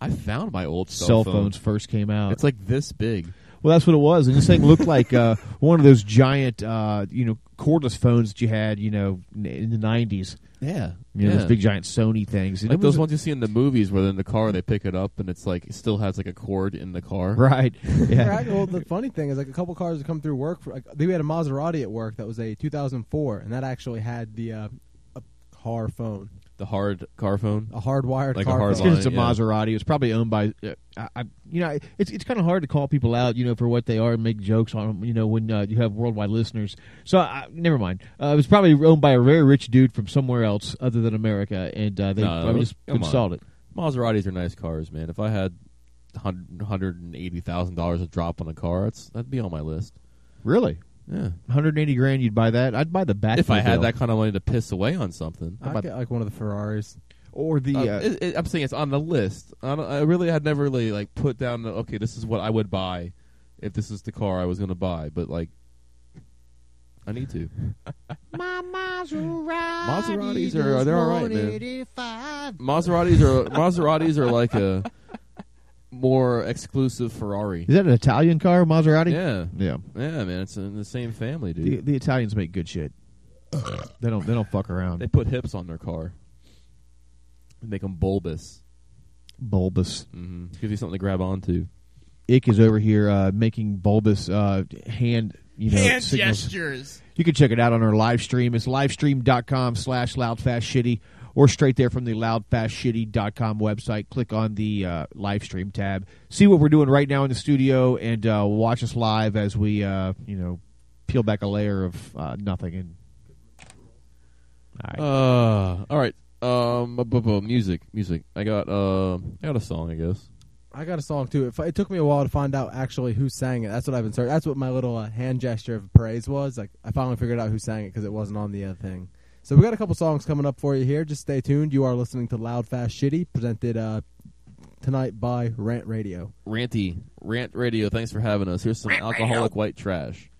I found my old cell, Cell phone. phones first came out. It's like this big. Well, that's what it was, and this thing looked like uh, one of those giant, uh, you know, cordless phones that you had, you know, in the nineties. Yeah, You know, yeah. those big giant Sony things. And like those ones you see in the movies, where they're in the car they pick it up and it's like it still has like a cord in the car. right? Yeah. Right, well, the funny thing is, like a couple cars that come through work. For, like, we had a Maserati at work that was a 2004, and that actually had the uh, a car phone, The hard car phone. a hardwired Like a car hard It's phone. 'cause it's a yeah. Maserati. It was probably owned by, uh, I, I, you know, it's it's kind of hard to call people out, you know, for what they are and make jokes on them, you know, when uh, you have worldwide listeners. So, I, never mind. Uh, it was probably owned by a very rich dude from somewhere else other than America, and uh, they No, probably just come on. it. Maseratis are nice cars, man. If I had hundred and eighty thousand dollars a drop on a car, that's that'd be on my list. Really, Yeah. 180 grand, you'd buy that? I'd buy the back. If I had that kind of money to piss away on something, I'd get like one of the Ferraris. or the Uh, uh, it, it, I'm saying it's on the list. I, don't, I really had never really like put down. The, okay, this is what I would buy if this is the car I was going to buy. But like, I need to. My Maserati. Maseratis are they're all right, man. Maseratis are Maseratis are like a more exclusive Ferrari. is that an Italian car, Maserati? Yeah, yeah. yeah, man. It's in the same family, The, dude. the Italians make good shit. they don't. They don't fuck around. They put hips on their car. They make them bulbous. bulbous. Mm-hmm. Gives you something to grab onto. Ick is over here uh, making bulbous uh, hand, you know, Hand signals. gestures. You can check it out on our live stream. It's livestream.com slash loudfastshitty or straight there from the loudfastshitty.com website. Click on the uh, live stream tab. See what we're doing right now in the studio and uh, watch us live as we, uh, you know, peel back a layer of uh, nothing. And All right. Uh, all right. Um, music, music. I got uh, I got a song, I guess. I got a song too. It, it took me a while to find out actually who sang it. That's what I've been searching. That's what my little uh, hand gesture of praise was. Like I finally figured out who sang it because it wasn't on the uh, thing. So we got a couple songs coming up for you here. Just stay tuned. You are listening to Loud Fast Shitty, presented uh, tonight by Rant Radio. Ranty, Rant Radio, thanks for having us. Here's some alcoholic white trash.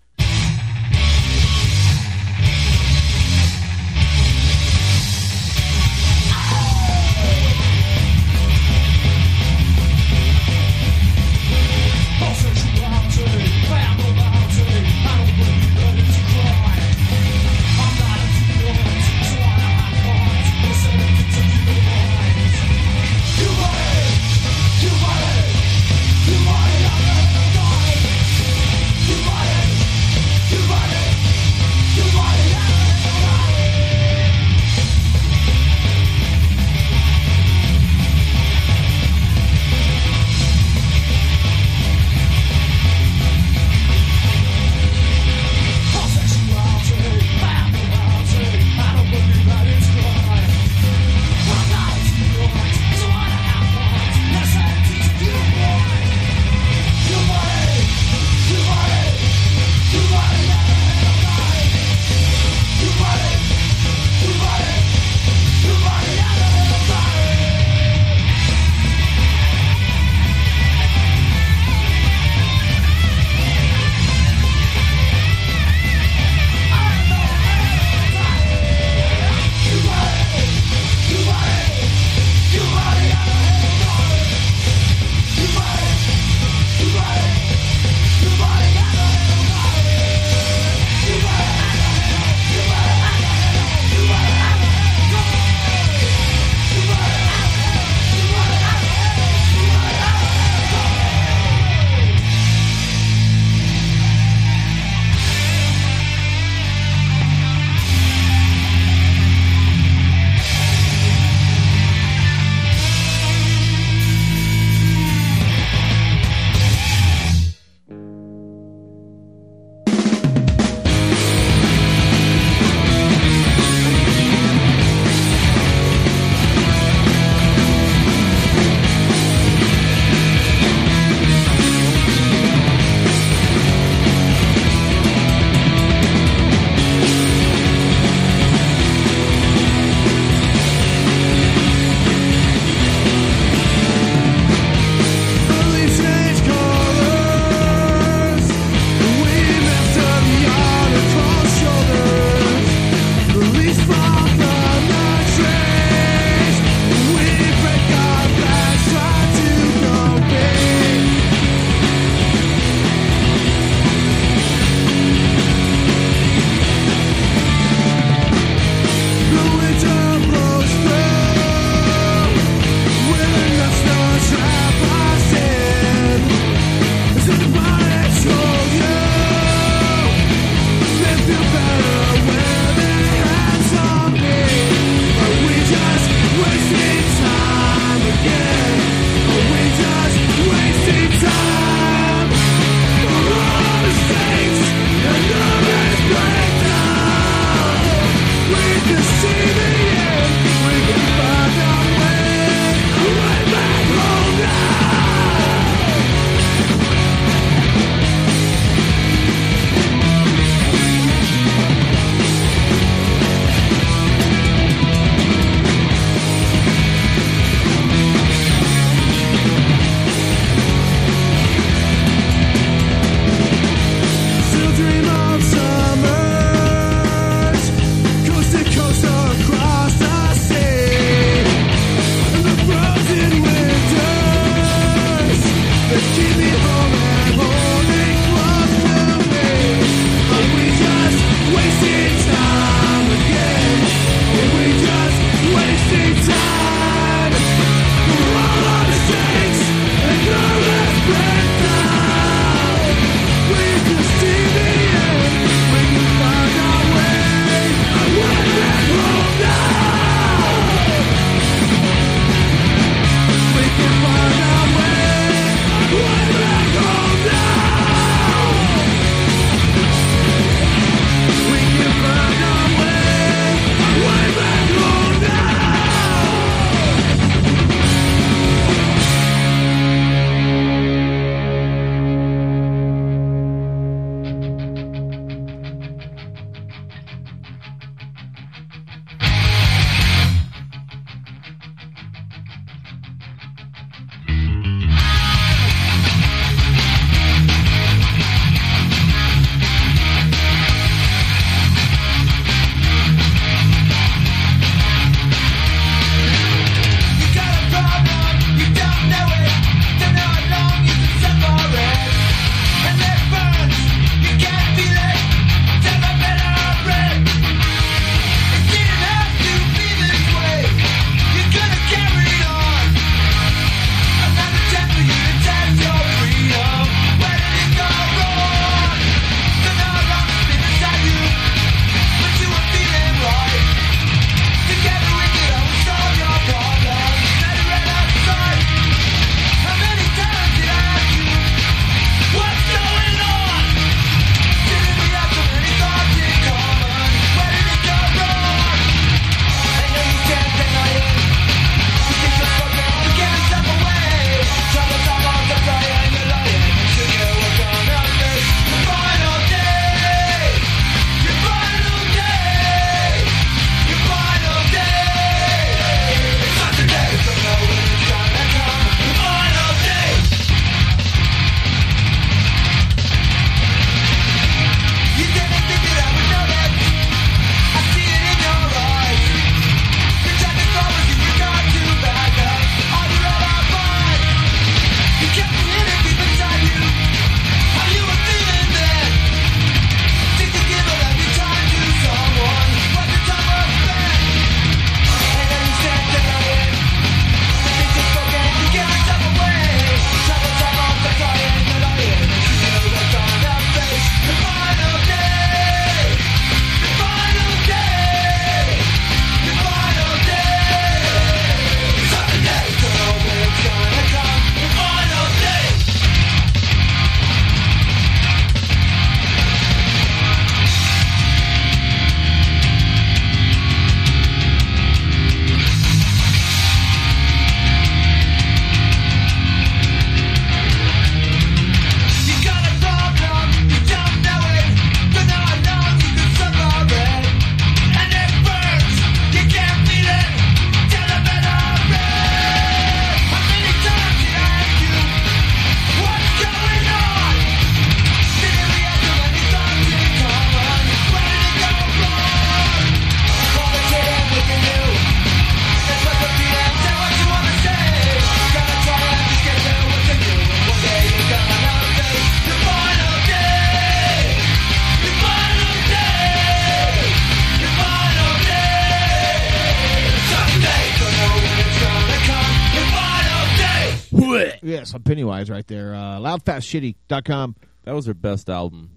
Yes, right there. Uh, loudfastshitty.com. That was their best album.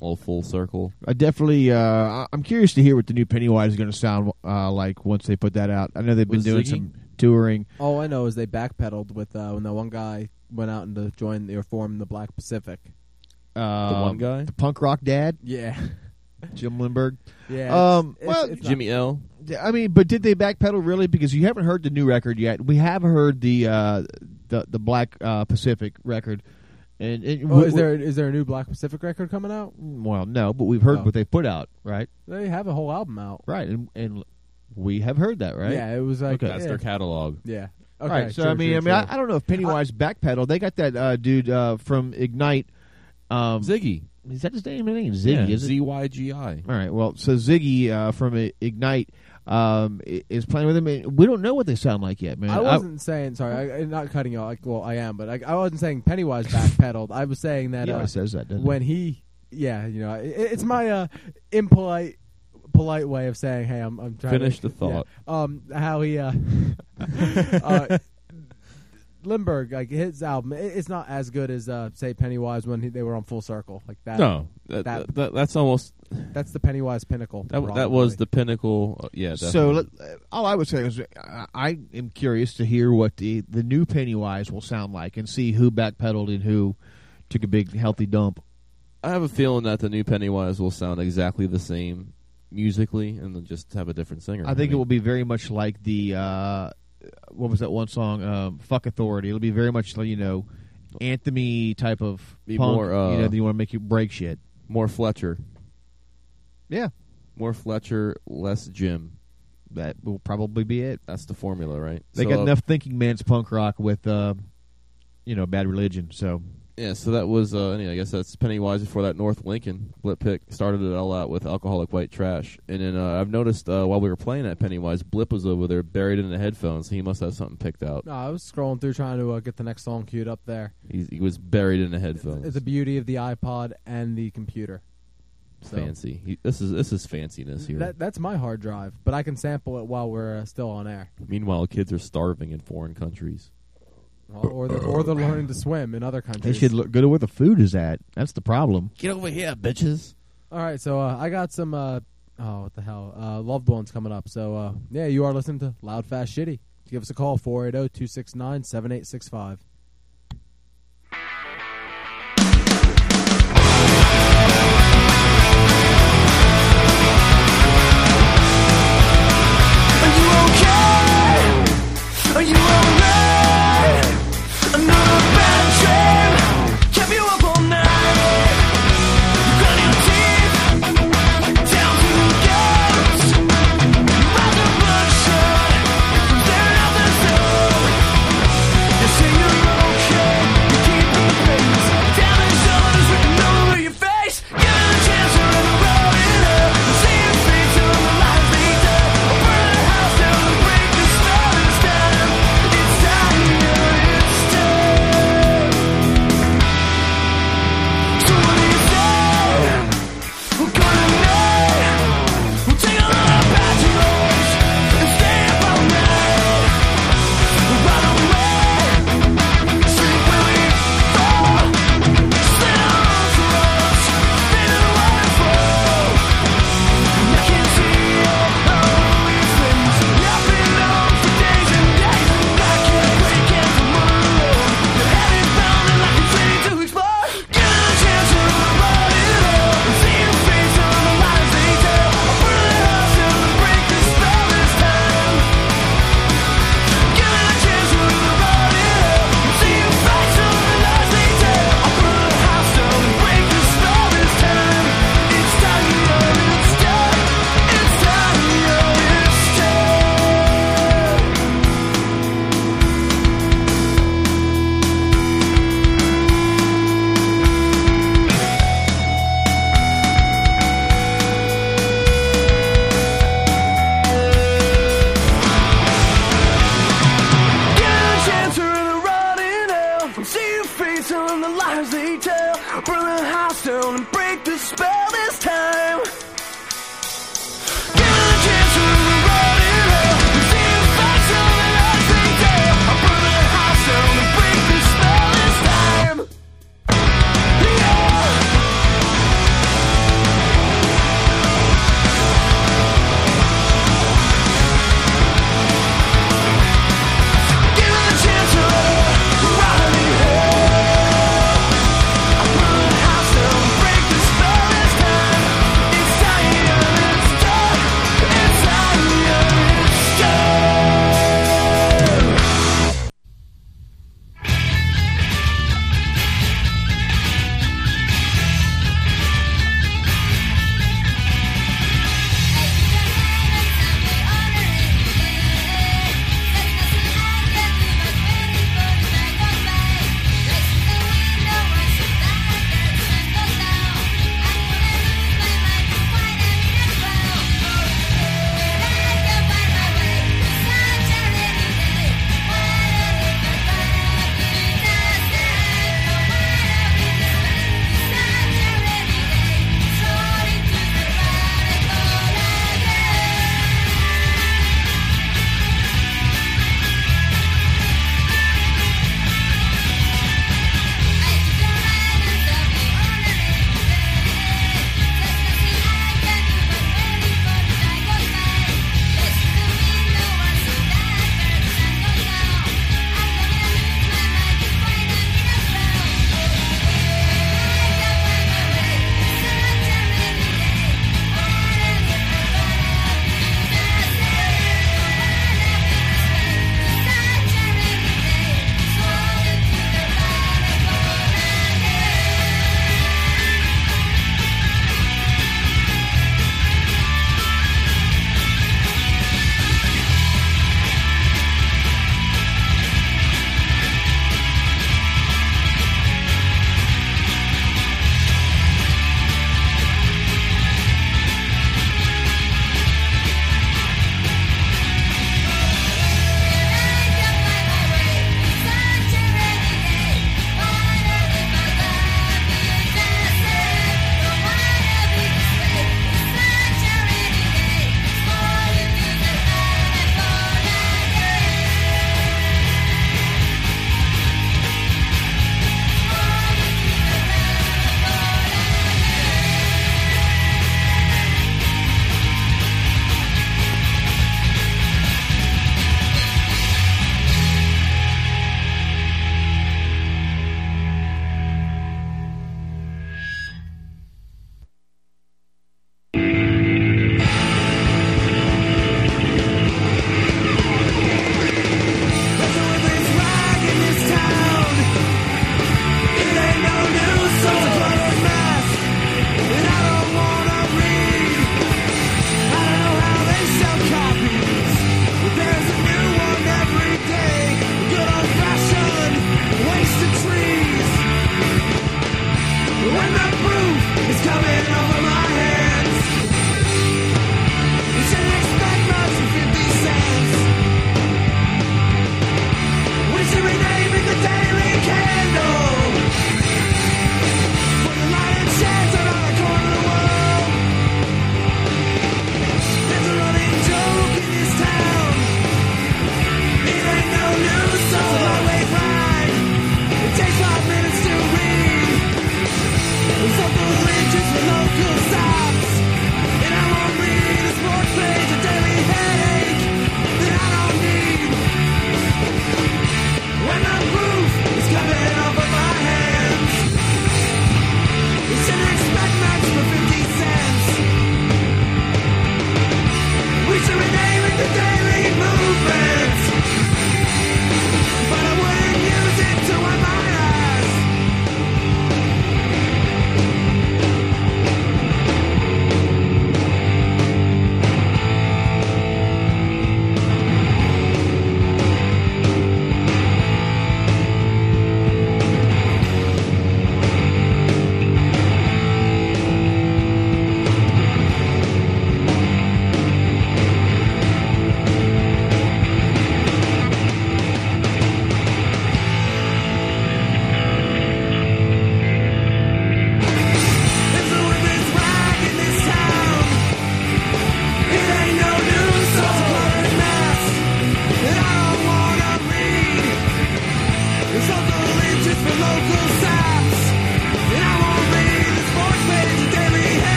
All full circle. I definitely. Uh, I- I'm curious to hear what the new Pennywise is going to sound uh, like once they put that out. I know they've been Was doing Ziggy? some touring. All I know is they backpedaled with uh, when that one guy went out and to join or form the Black Pacific. Uh, one guy? the punk rock dad. Yeah. Jim Lindberg. Yeah, Um. it's- well, it's- it's Jimmy L. I mean, but did they backpedal really? Because you haven't heard the new record yet. We have heard the uh, the the Black uh, Pacific record. And, and Oh, is there is there a new Black Pacific record coming out? Well, no, but we've heard Oh. what they put out, right? They have a whole album out. Right, and and we have heard that, right? Yeah, it was like Okay. That's their catalog. Yeah. All Okay, right, so true, I mean, true, I mean, I. I don't know if Pennywise backpedaled. They got that uh, dude uh, from Ignite, um, Ziggy. Is that his name? His name Ziggy. Yeah, is? Z Y G I. All right. Well, so Ziggy uh, from Ignite um, i- is playing with them. We don't know what they sound like yet, man. I wasn't saying sorry. I, I'm not cutting you. off. Like, well, I am, but I, I wasn't saying Pennywise backpedaled. I was saying that He uh, says that, when he, yeah, you know, it, it's my uh, impolite, polite way of saying, hey, I'm, I'm trying. To finish to, the thought. Yeah. Um, how he, uh, uh, Lindberg, like his album, it, it's not as good as uh, say Pennywise when he, they were on Full Circle, like that. No, that, that, that, that's almost that's the Pennywise pinnacle. that. That was the pinnacle. uh, yeah. So definitely. let, all I would say is I, I am curious to hear what the the new Pennywise will sound like and see who backpedaled and who took a big healthy dump. I have a feeling that the new Pennywise will sound exactly the same musically, and then just have a different singer. I think it will be very much like the uh, what was that one song? Um, Fuck Authority. It'll be very much like you know anthemy type of Be punk. more, uh, you know, that you want to make you break shit. More Fletcher. Yeah, more Fletcher, less Jim. That will probably be it. That's the formula, right? They So, got uh, enough thinking man's punk rock with uh, you know Bad Religion. So Yeah, so that was, uh, anyway, I guess that's Pennywise before that North Lincoln. Blip Pick started it all out with Alcoholic White Trash. And then uh, I've noticed uh, while we were playing at Pennywise, Blip was over there buried in the headphones. So he must have something picked out. No, I was scrolling through trying to uh, get the next song queued up there. He's, he was buried in the headphones. It's the beauty of the iPod and the computer. So- Fancy. He, this is this is fanciness here. That, that's my hard drive, but I can sample it while we're uh, still on air. Meanwhile, kids are starving in foreign countries. Or, or they're, or they're learning to swim in other countries. they should look good at where the food is at. That's the problem. Get over here, bitches. All right, so uh, I got some. Uh, oh, what the hell? Uh, loved ones coming up. So uh, yeah, you are listening to Loud Fast Shitty. Give us a call 480-269-7865. Are you okay? Are you alright?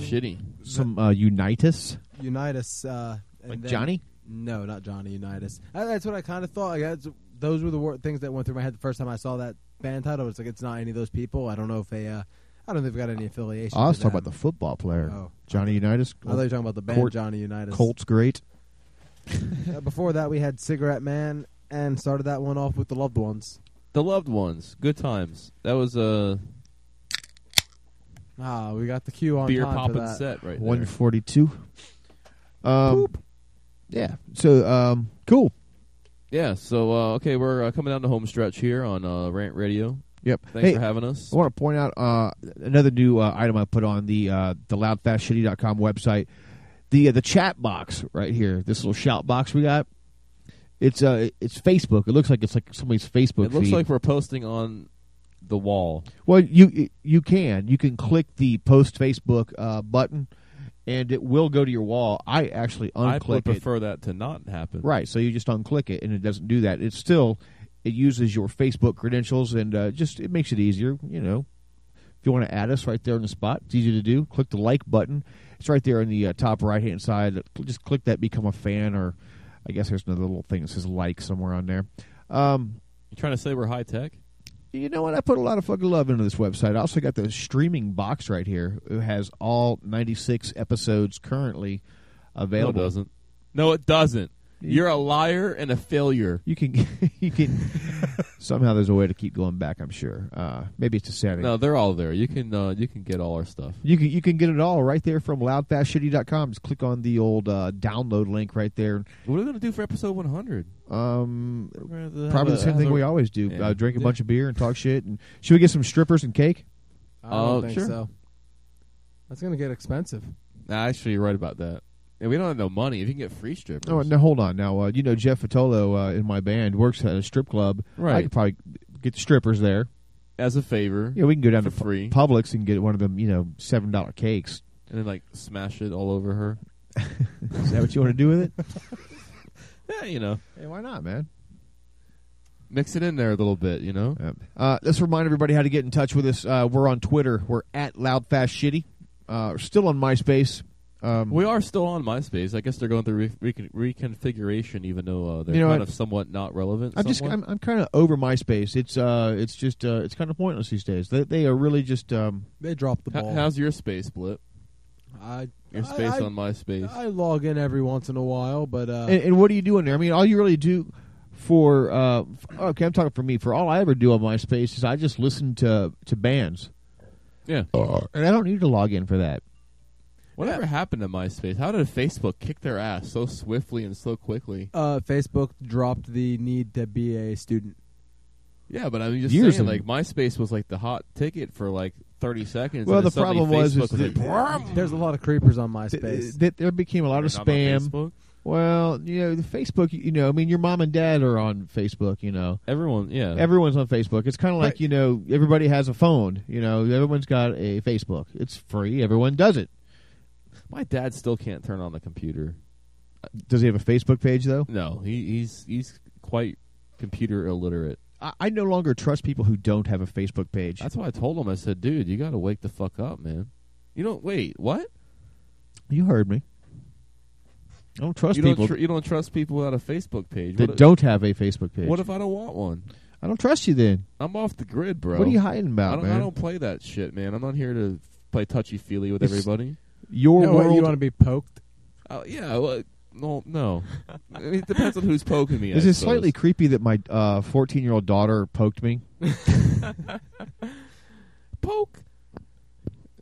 Shitty. Some uh, Unitas. Unitas. Uh, and Like then- Johnny? No, not Johnny Unitas. Uh, that's what I kind of thought. Like, that's, those were the wor- things that went through my head the first time I saw that band title. It's like it's not any of those people. I don't know if they. Uh, I don't think they've got any affiliation. I was to talking them. about the football player, Oh. Johnny Unitas. I thought you were talking about the band Johnny Unitas. Colts great. Uh, before that, we had Cigarette Man, and started that one off with the Loved Ones. The loved ones, good times. That was a Ah, we got the cue on beer time for popping that. set right there. One forty two. Um, yeah. So um, cool. Yeah. So uh, okay, we're uh, coming down the home stretch here on uh, Rant Radio. Yep. Thanks Hey, for having us. I want to point out uh, another new uh, item I put on the uh, the loudfastshitty.com website. The uh, the chat box right here, this little shout box we got. It's uh it's Facebook. It looks like it's like somebody's Facebook. It looks feed. like we're posting on the wall. Well, you you can you can click the post Facebook uh, button, and it will go to your wall. I actually I unclick it. prefer that to not happen. Right, so you just unclick it, and it doesn't do that. It's still it uses your Facebook credentials, and uh, just it makes it easier. You know, if you want to add us right there on the spot, it's easy to do. Click the like button. It's right there on the uh, top right hand side. Just click that, become a fan, or I guess there's another little thing that says like somewhere on there. Um, You trying to say we're high tech? You know what? I put a lot of fucking love into this website. I also got the streaming box right here. It has all 96 episodes currently available. No, it doesn't. No, it doesn't. You're a liar and a failure. You can, you can. somehow there's a way to keep going back. I'm sure. Uh, maybe it's a setting. No, they're all there. You can uh, you can get all our stuff. You can you can get it all right there from loudfastshitty.com. Just click on the old uh, download link right there. What are we gonna do for episode 100? Um, We're gonna have probably the same thing a- we always do. Yeah. Uh, drink a Yeah. bunch of beer and talk shit. And should we get some strippers and cake? I don't Oh, think sure. so. That's going to get expensive. Nah, actually, you're right about that. And we don't have no money. If you can get free strippers, Oh, now hold on. Now uh, you know Jeff Fatolo uh, in my band works at a strip club. Right. I could probably get the strippers there. as a favor, Yeah, we can go down to free, Publix and get one of them, you know, seven dollar cakes. and then like smash it all over her. Is that what you want to do with it? Yeah, you know, hey, why not, man? mix it in there a little bit. You know, Uh, let's remind everybody how to get in touch with us. Uh, we're on Twitter. We're at loudfastshitty. Uh, we're still on MySpace. Um, we are still on MySpace. I guess they're going through re- recon- reconfiguration, even though uh, they're You know kind what? of somewhat not relevant. I'm just. I'm, I'm kind of over MySpace. It's uh it's just uh it's kind of pointless these days. They they are really just um They dropped the How- ball. how's your space, Blip? I, Your space I- on MySpace. I log in every once in a while, but uh, and, and what are you doing there? I mean, all you really do for uh okay, I'm talking for me. For all I ever do on MySpace is I just listen to to bands. Yeah. And I don't need to log in for that. Whatever happened to MySpace? How did Facebook kick their ass so swiftly and so quickly? uh, Facebook dropped the need to be a student. Yeah, but I mean, just Years saying, like MySpace was like the hot ticket for like thirty seconds. Well, and the then suddenly problem was Facebook is was like, that- There's a lot of creepers on MySpace. That there became a lot of You're not on spam. Facebook? Well, you know, the Facebook. You know, I mean, your mom and dad are on Facebook. You know, everyone. Yeah, everyone's on Facebook. It's kind of like you know, everybody has a phone. You know, everyone's got a Facebook. It's free. Everyone does it. My dad still can't turn on the computer. Does he have a Facebook page though? No, he, he's he's quite computer illiterate. I, I no longer trust people who don't have a Facebook page. That's why I told him. I said, "Dude, you got to wake the fuck up, man. You don't wait. What? You heard me. I don't trust you people Don't tr- you don't trust people without a Facebook page. that don't have a Facebook page. What if I don't want one? I don't trust you then? I'm off the grid, bro. What are you hiding about, I don't, man? I don't play that shit, man. I'm not here to play touchy feely with It's- everybody. Your You know what, you want to be poked? Uh, yeah, well, no, no. I mean, it depends on who's poking me. I Is it suppose. slightly creepy that my uh, 14 year old daughter poked me? poke?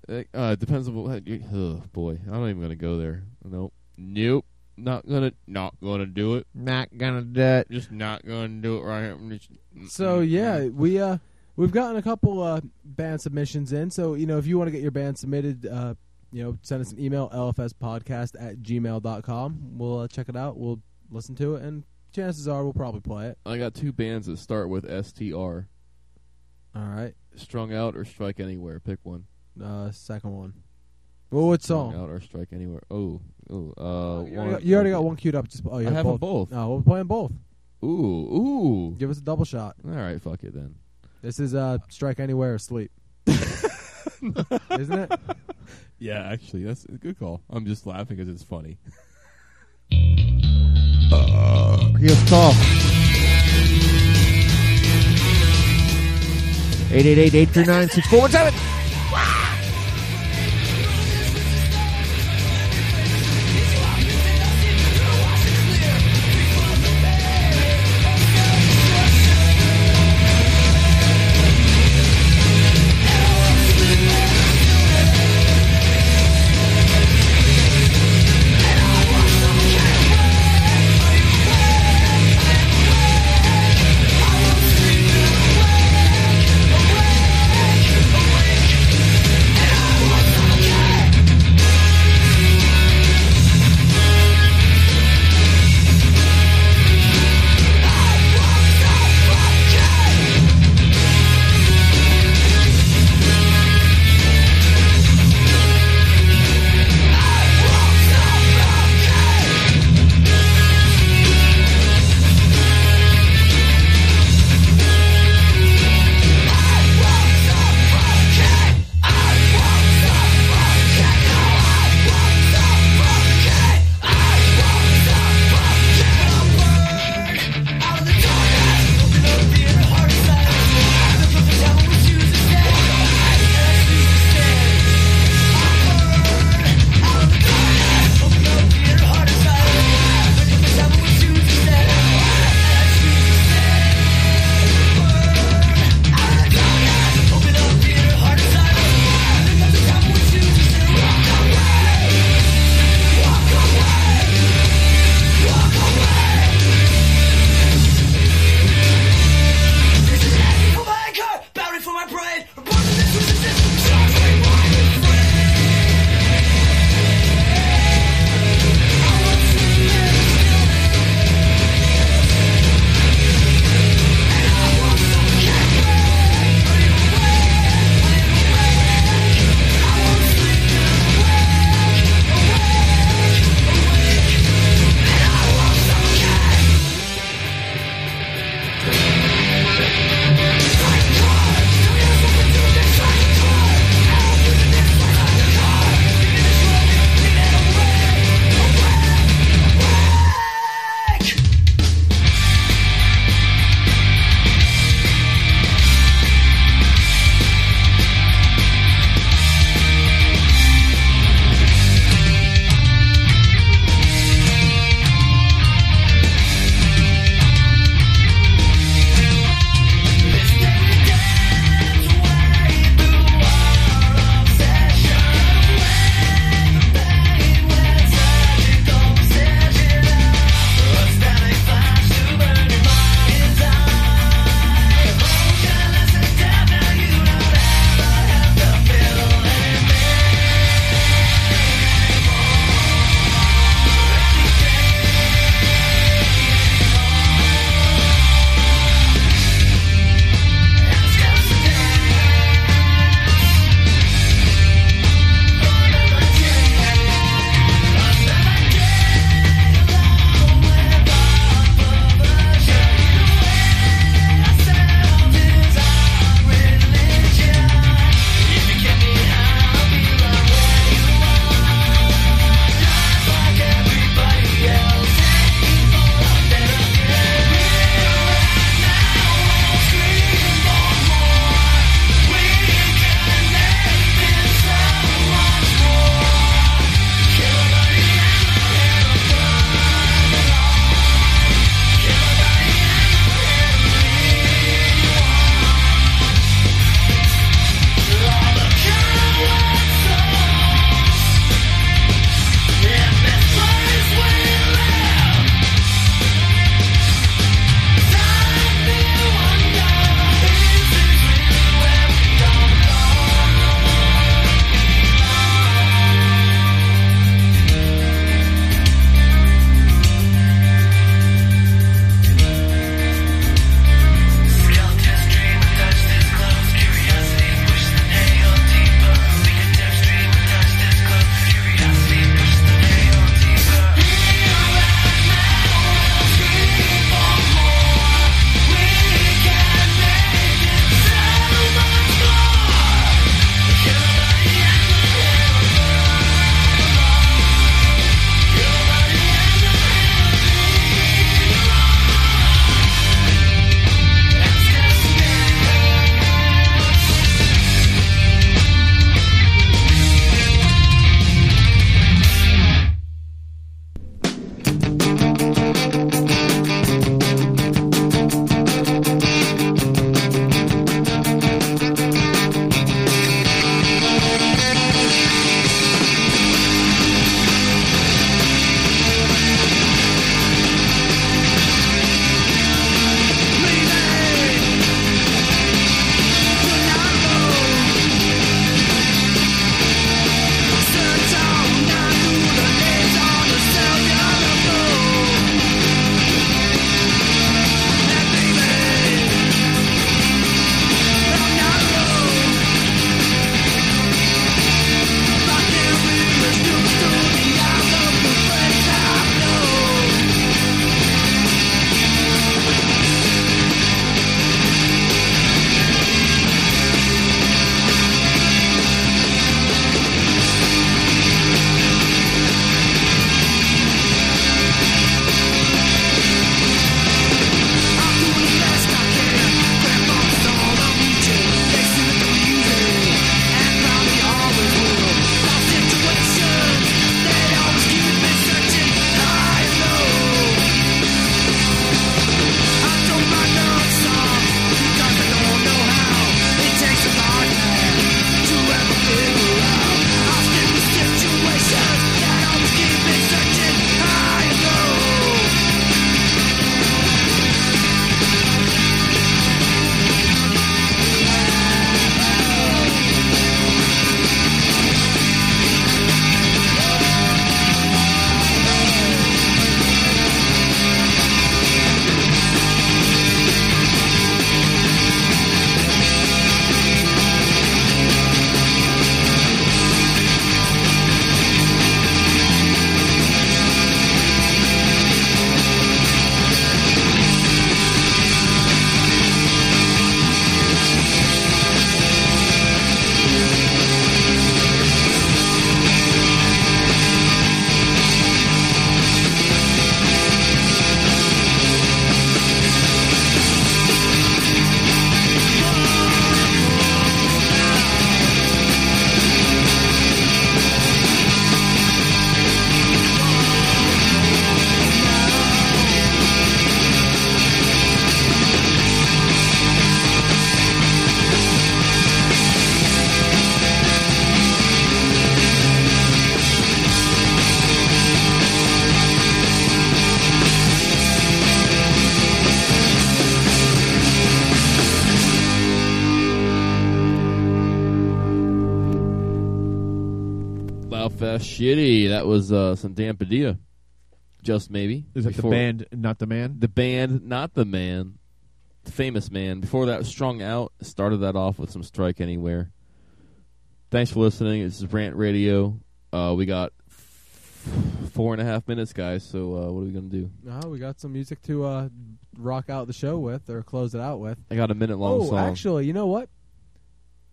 Uh, it depends on what. you- Oh boy, I'm not even gonna go there. Nope, nope. Not gonna, not gonna do it. Not gonna do it. Just not gonna do it right here. Just- So yeah, we uh we've gotten a couple uh band submissions in. So you know if you want to get your band submitted, uh you know send us an email lfspodcast at gmail.com. We'll uh, check it out. We'll listen to it, and chances are we'll probably play it. I got two bands that start with STR. All right, Strung out or strike anywhere. Pick one. uh second one. Well, what Strung song? out or strike anywhere. Oh, oh. Uh, You already, got, you already got one queued up. Just oh, you I have both. both. Oh, we'll play them both. Ooh, ooh. Give us a double shot. All right, fuck it then. This is uh strike anywhere or sleep, isn't it? Yeah, actually, that's a good call. I'm just laughing because it's funny. Uh, here's call. 888-839-6417. Shitty. That was uh, some Dan Padilla. Just maybe. Is that the band, not the man? The band, not the man. The famous man. Before that, Strung Out. Started that off with some Strike Anywhere. Thanks for listening. This is Rant Radio. Uh, we got f- four and a half minutes, guys. So uh, what are we going to do? No, we got some music to uh, rock out the show with or close it out with. I got a minute long oh, song. actually, you know what?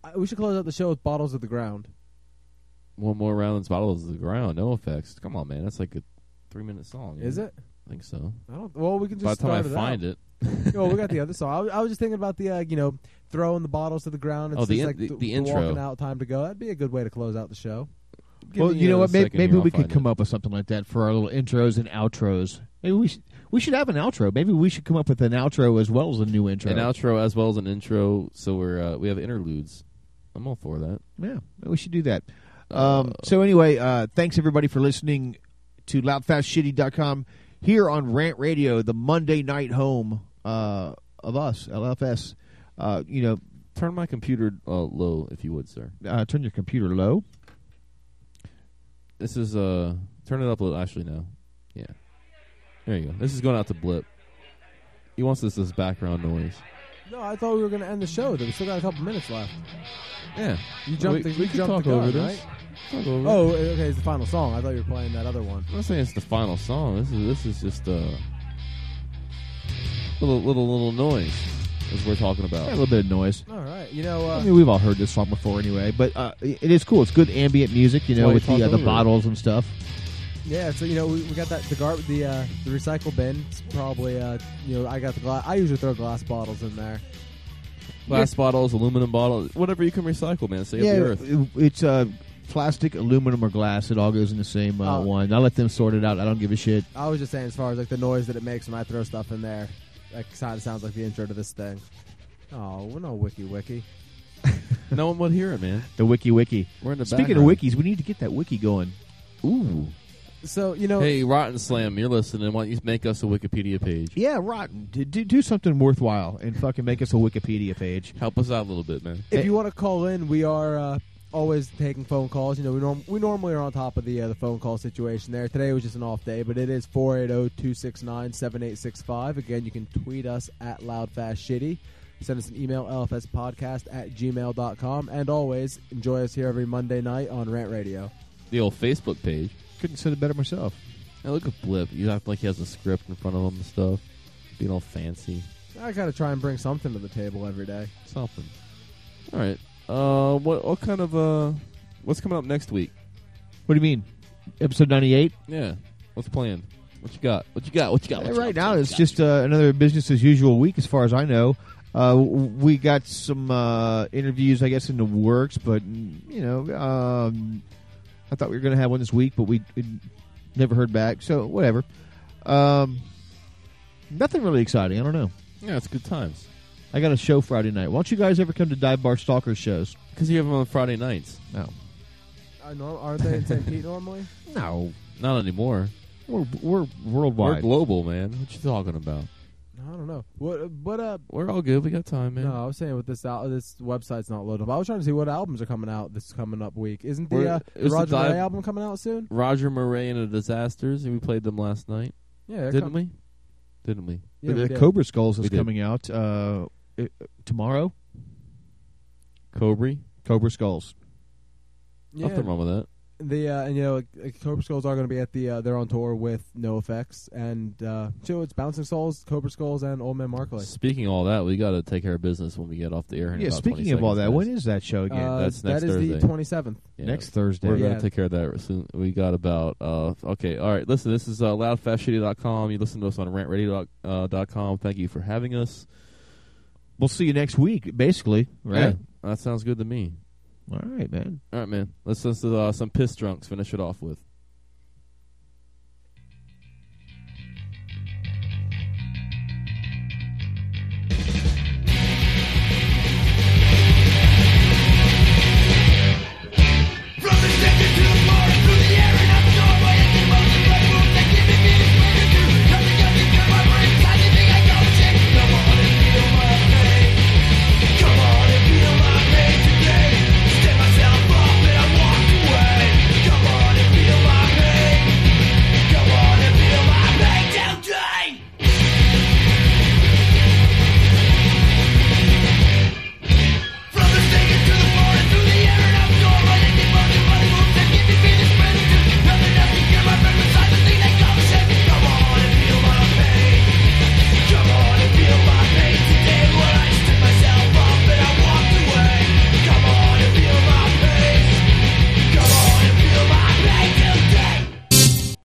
I, we should close out the show with "Bottles of the Ground." One more round and bottles of the ground. NOFX. Come on, man. That's like a three minute song. Is isn't it? I think so. I don't. Well, we can just By the time I start find out. it. well, we got the other song. I was, I was just thinking about the uh, you know throwing the bottles to the ground. It's Oh, the just in- like the- the, the intro. walking out, time to go. That'd be a good way to close out the show. Give Well, me, you know what? Maybe, maybe we could find come up with something like that for our little intros and outros. Maybe we should we should have an outro. Maybe we should come up with an outro as well as a new intro. An outro as well as an intro. So we're uh, we have interludes. I'm all for that. Yeah, we should do that. Um, so anyway, uh, thanks everybody for listening to loudfastshitty.com here on Rant Radio, the Monday night home uh, of us, LFS. Uh, you know, turn my computer uh, low, if you would, sir. Uh, turn your computer low. This is uh, turn it up a little. Actually, no. Yeah, there you go. This is going out to Blip. He wants this as background noise. No, I thought we were going to end the show. We still got a couple minutes left. Yeah, You jumped. We- the, we you could jumped talk the gun, over this. right? Talk over oh, it. okay. It's the final song. I thought you were playing that other one. I'm not saying it's the final song. This is this is just a little little little noise, as we're talking about. a little bit of noise. All right. You know, uh, I mean, we've all heard this song before anyway, but uh, it is cool. It's good ambient music, you know, with the uh, the over it. bottles and stuff. Yeah, so you know we, we got that the gar the uh, the recycle bin. It's probably uh, you know I got the glass. I usually throw glass bottles in there. Glass bottles, aluminum bottles, whatever you can recycle, man. Save yeah, the earth. it- it's uh, plastic, aluminum, or glass. It all goes in the same uh, Oh. one. I let them sort it out. I don't give a shit. I was just saying as far as like the noise that it makes when I throw stuff in there, that kind of sounds like the intro to this thing. Oh, we're no wiki wiki. no one would hear it, man. The wiki wiki. We're in the Speaking background. of wikis, we need to get that wiki going. Ooh. So you know, Hey, Rotten Slam, you're listening. Why don't you make us a Wikipedia page? Yeah, rotten. Do, do, do something worthwhile and fucking make us a Wikipedia page. Help us out a little bit, man. if you want to call in, we are uh, always taking phone calls. You know, we norm- we normally are on top of the uh, the phone call situation there. Today was just an off day, but it is 480-269-7865. Again, you can tweet us at loudfastshitty. Send us an email, lfspodcast at gmail.com. And always, enjoy us here every Monday night on Rant Radio. The old Facebook page. Couldn't said it better myself. Now look at Blip. You act like he has a script in front of him and stuff. Being all fancy. I got to try and bring something to the table every day. Something. All right. Uh, what what kind of uh, what's coming up next week? What do you mean? Episode 98? Yeah. What's planned? What you got? What you got? What you got? What you right got? now, What you it's got? just uh, another business as usual week, as far as I know. Uh, we got some uh, interviews, I guess, in the works, but you know, um, I thought we were going to have one this week, but we we never heard back. So whatever. Um, nothing really exciting. I don't know. Yeah, it's good times. I got a show Friday night. Why don't you guys ever come to Dive Bar Stalker shows? Because you have them on Friday nights. No, Uh, nor- aren't they in St. Pete normally? no, Not anymore. we're we're worldwide. We're worldwide. global, man. What you talking about? I don't know. What? What? Uh, We're all good. We got time, man. No, I was saying with this al- this website's not loaded up. I was trying to see what albums are coming out this coming up week. Isn't the, We're- uh, it the was the Roger dive- Ray album coming out soon? Roger Murray and the Disasters. We played them last night. Yeah, they're didn't com- we? Didn't we? Yeah, we the did. Cobra Skulls We is did. coming out uh, uh, tomorrow. Cobra. Cobra Skulls. Yeah, Nothing wrong with that. The uh, and you know like, like Cobra Skulls are going to be at the uh, they're on tour with NOFX and uh, so it's Bouncing Souls, Cobra Skulls, and Old Man Markley. Speaking of all that, we got to take care of business when we get off the air. in Yeah, about speaking of all that, guys. when is that show again? Uh, That's next that is Thursday. the twenty seventh. Yeah. Next Thursday. We're Yeah. gonna take care of that soon. We got about uh okay, all right. Listen, this is uh, loudfastshitty.com. You listen to us on rantradio.com. Uh, dot com. Thank you for having us. We'll see you next week, basically. Right? Yeah, that sounds good to me. All right, man. All right, man. Let's listen to uh, some piss drunks. Finish it off with.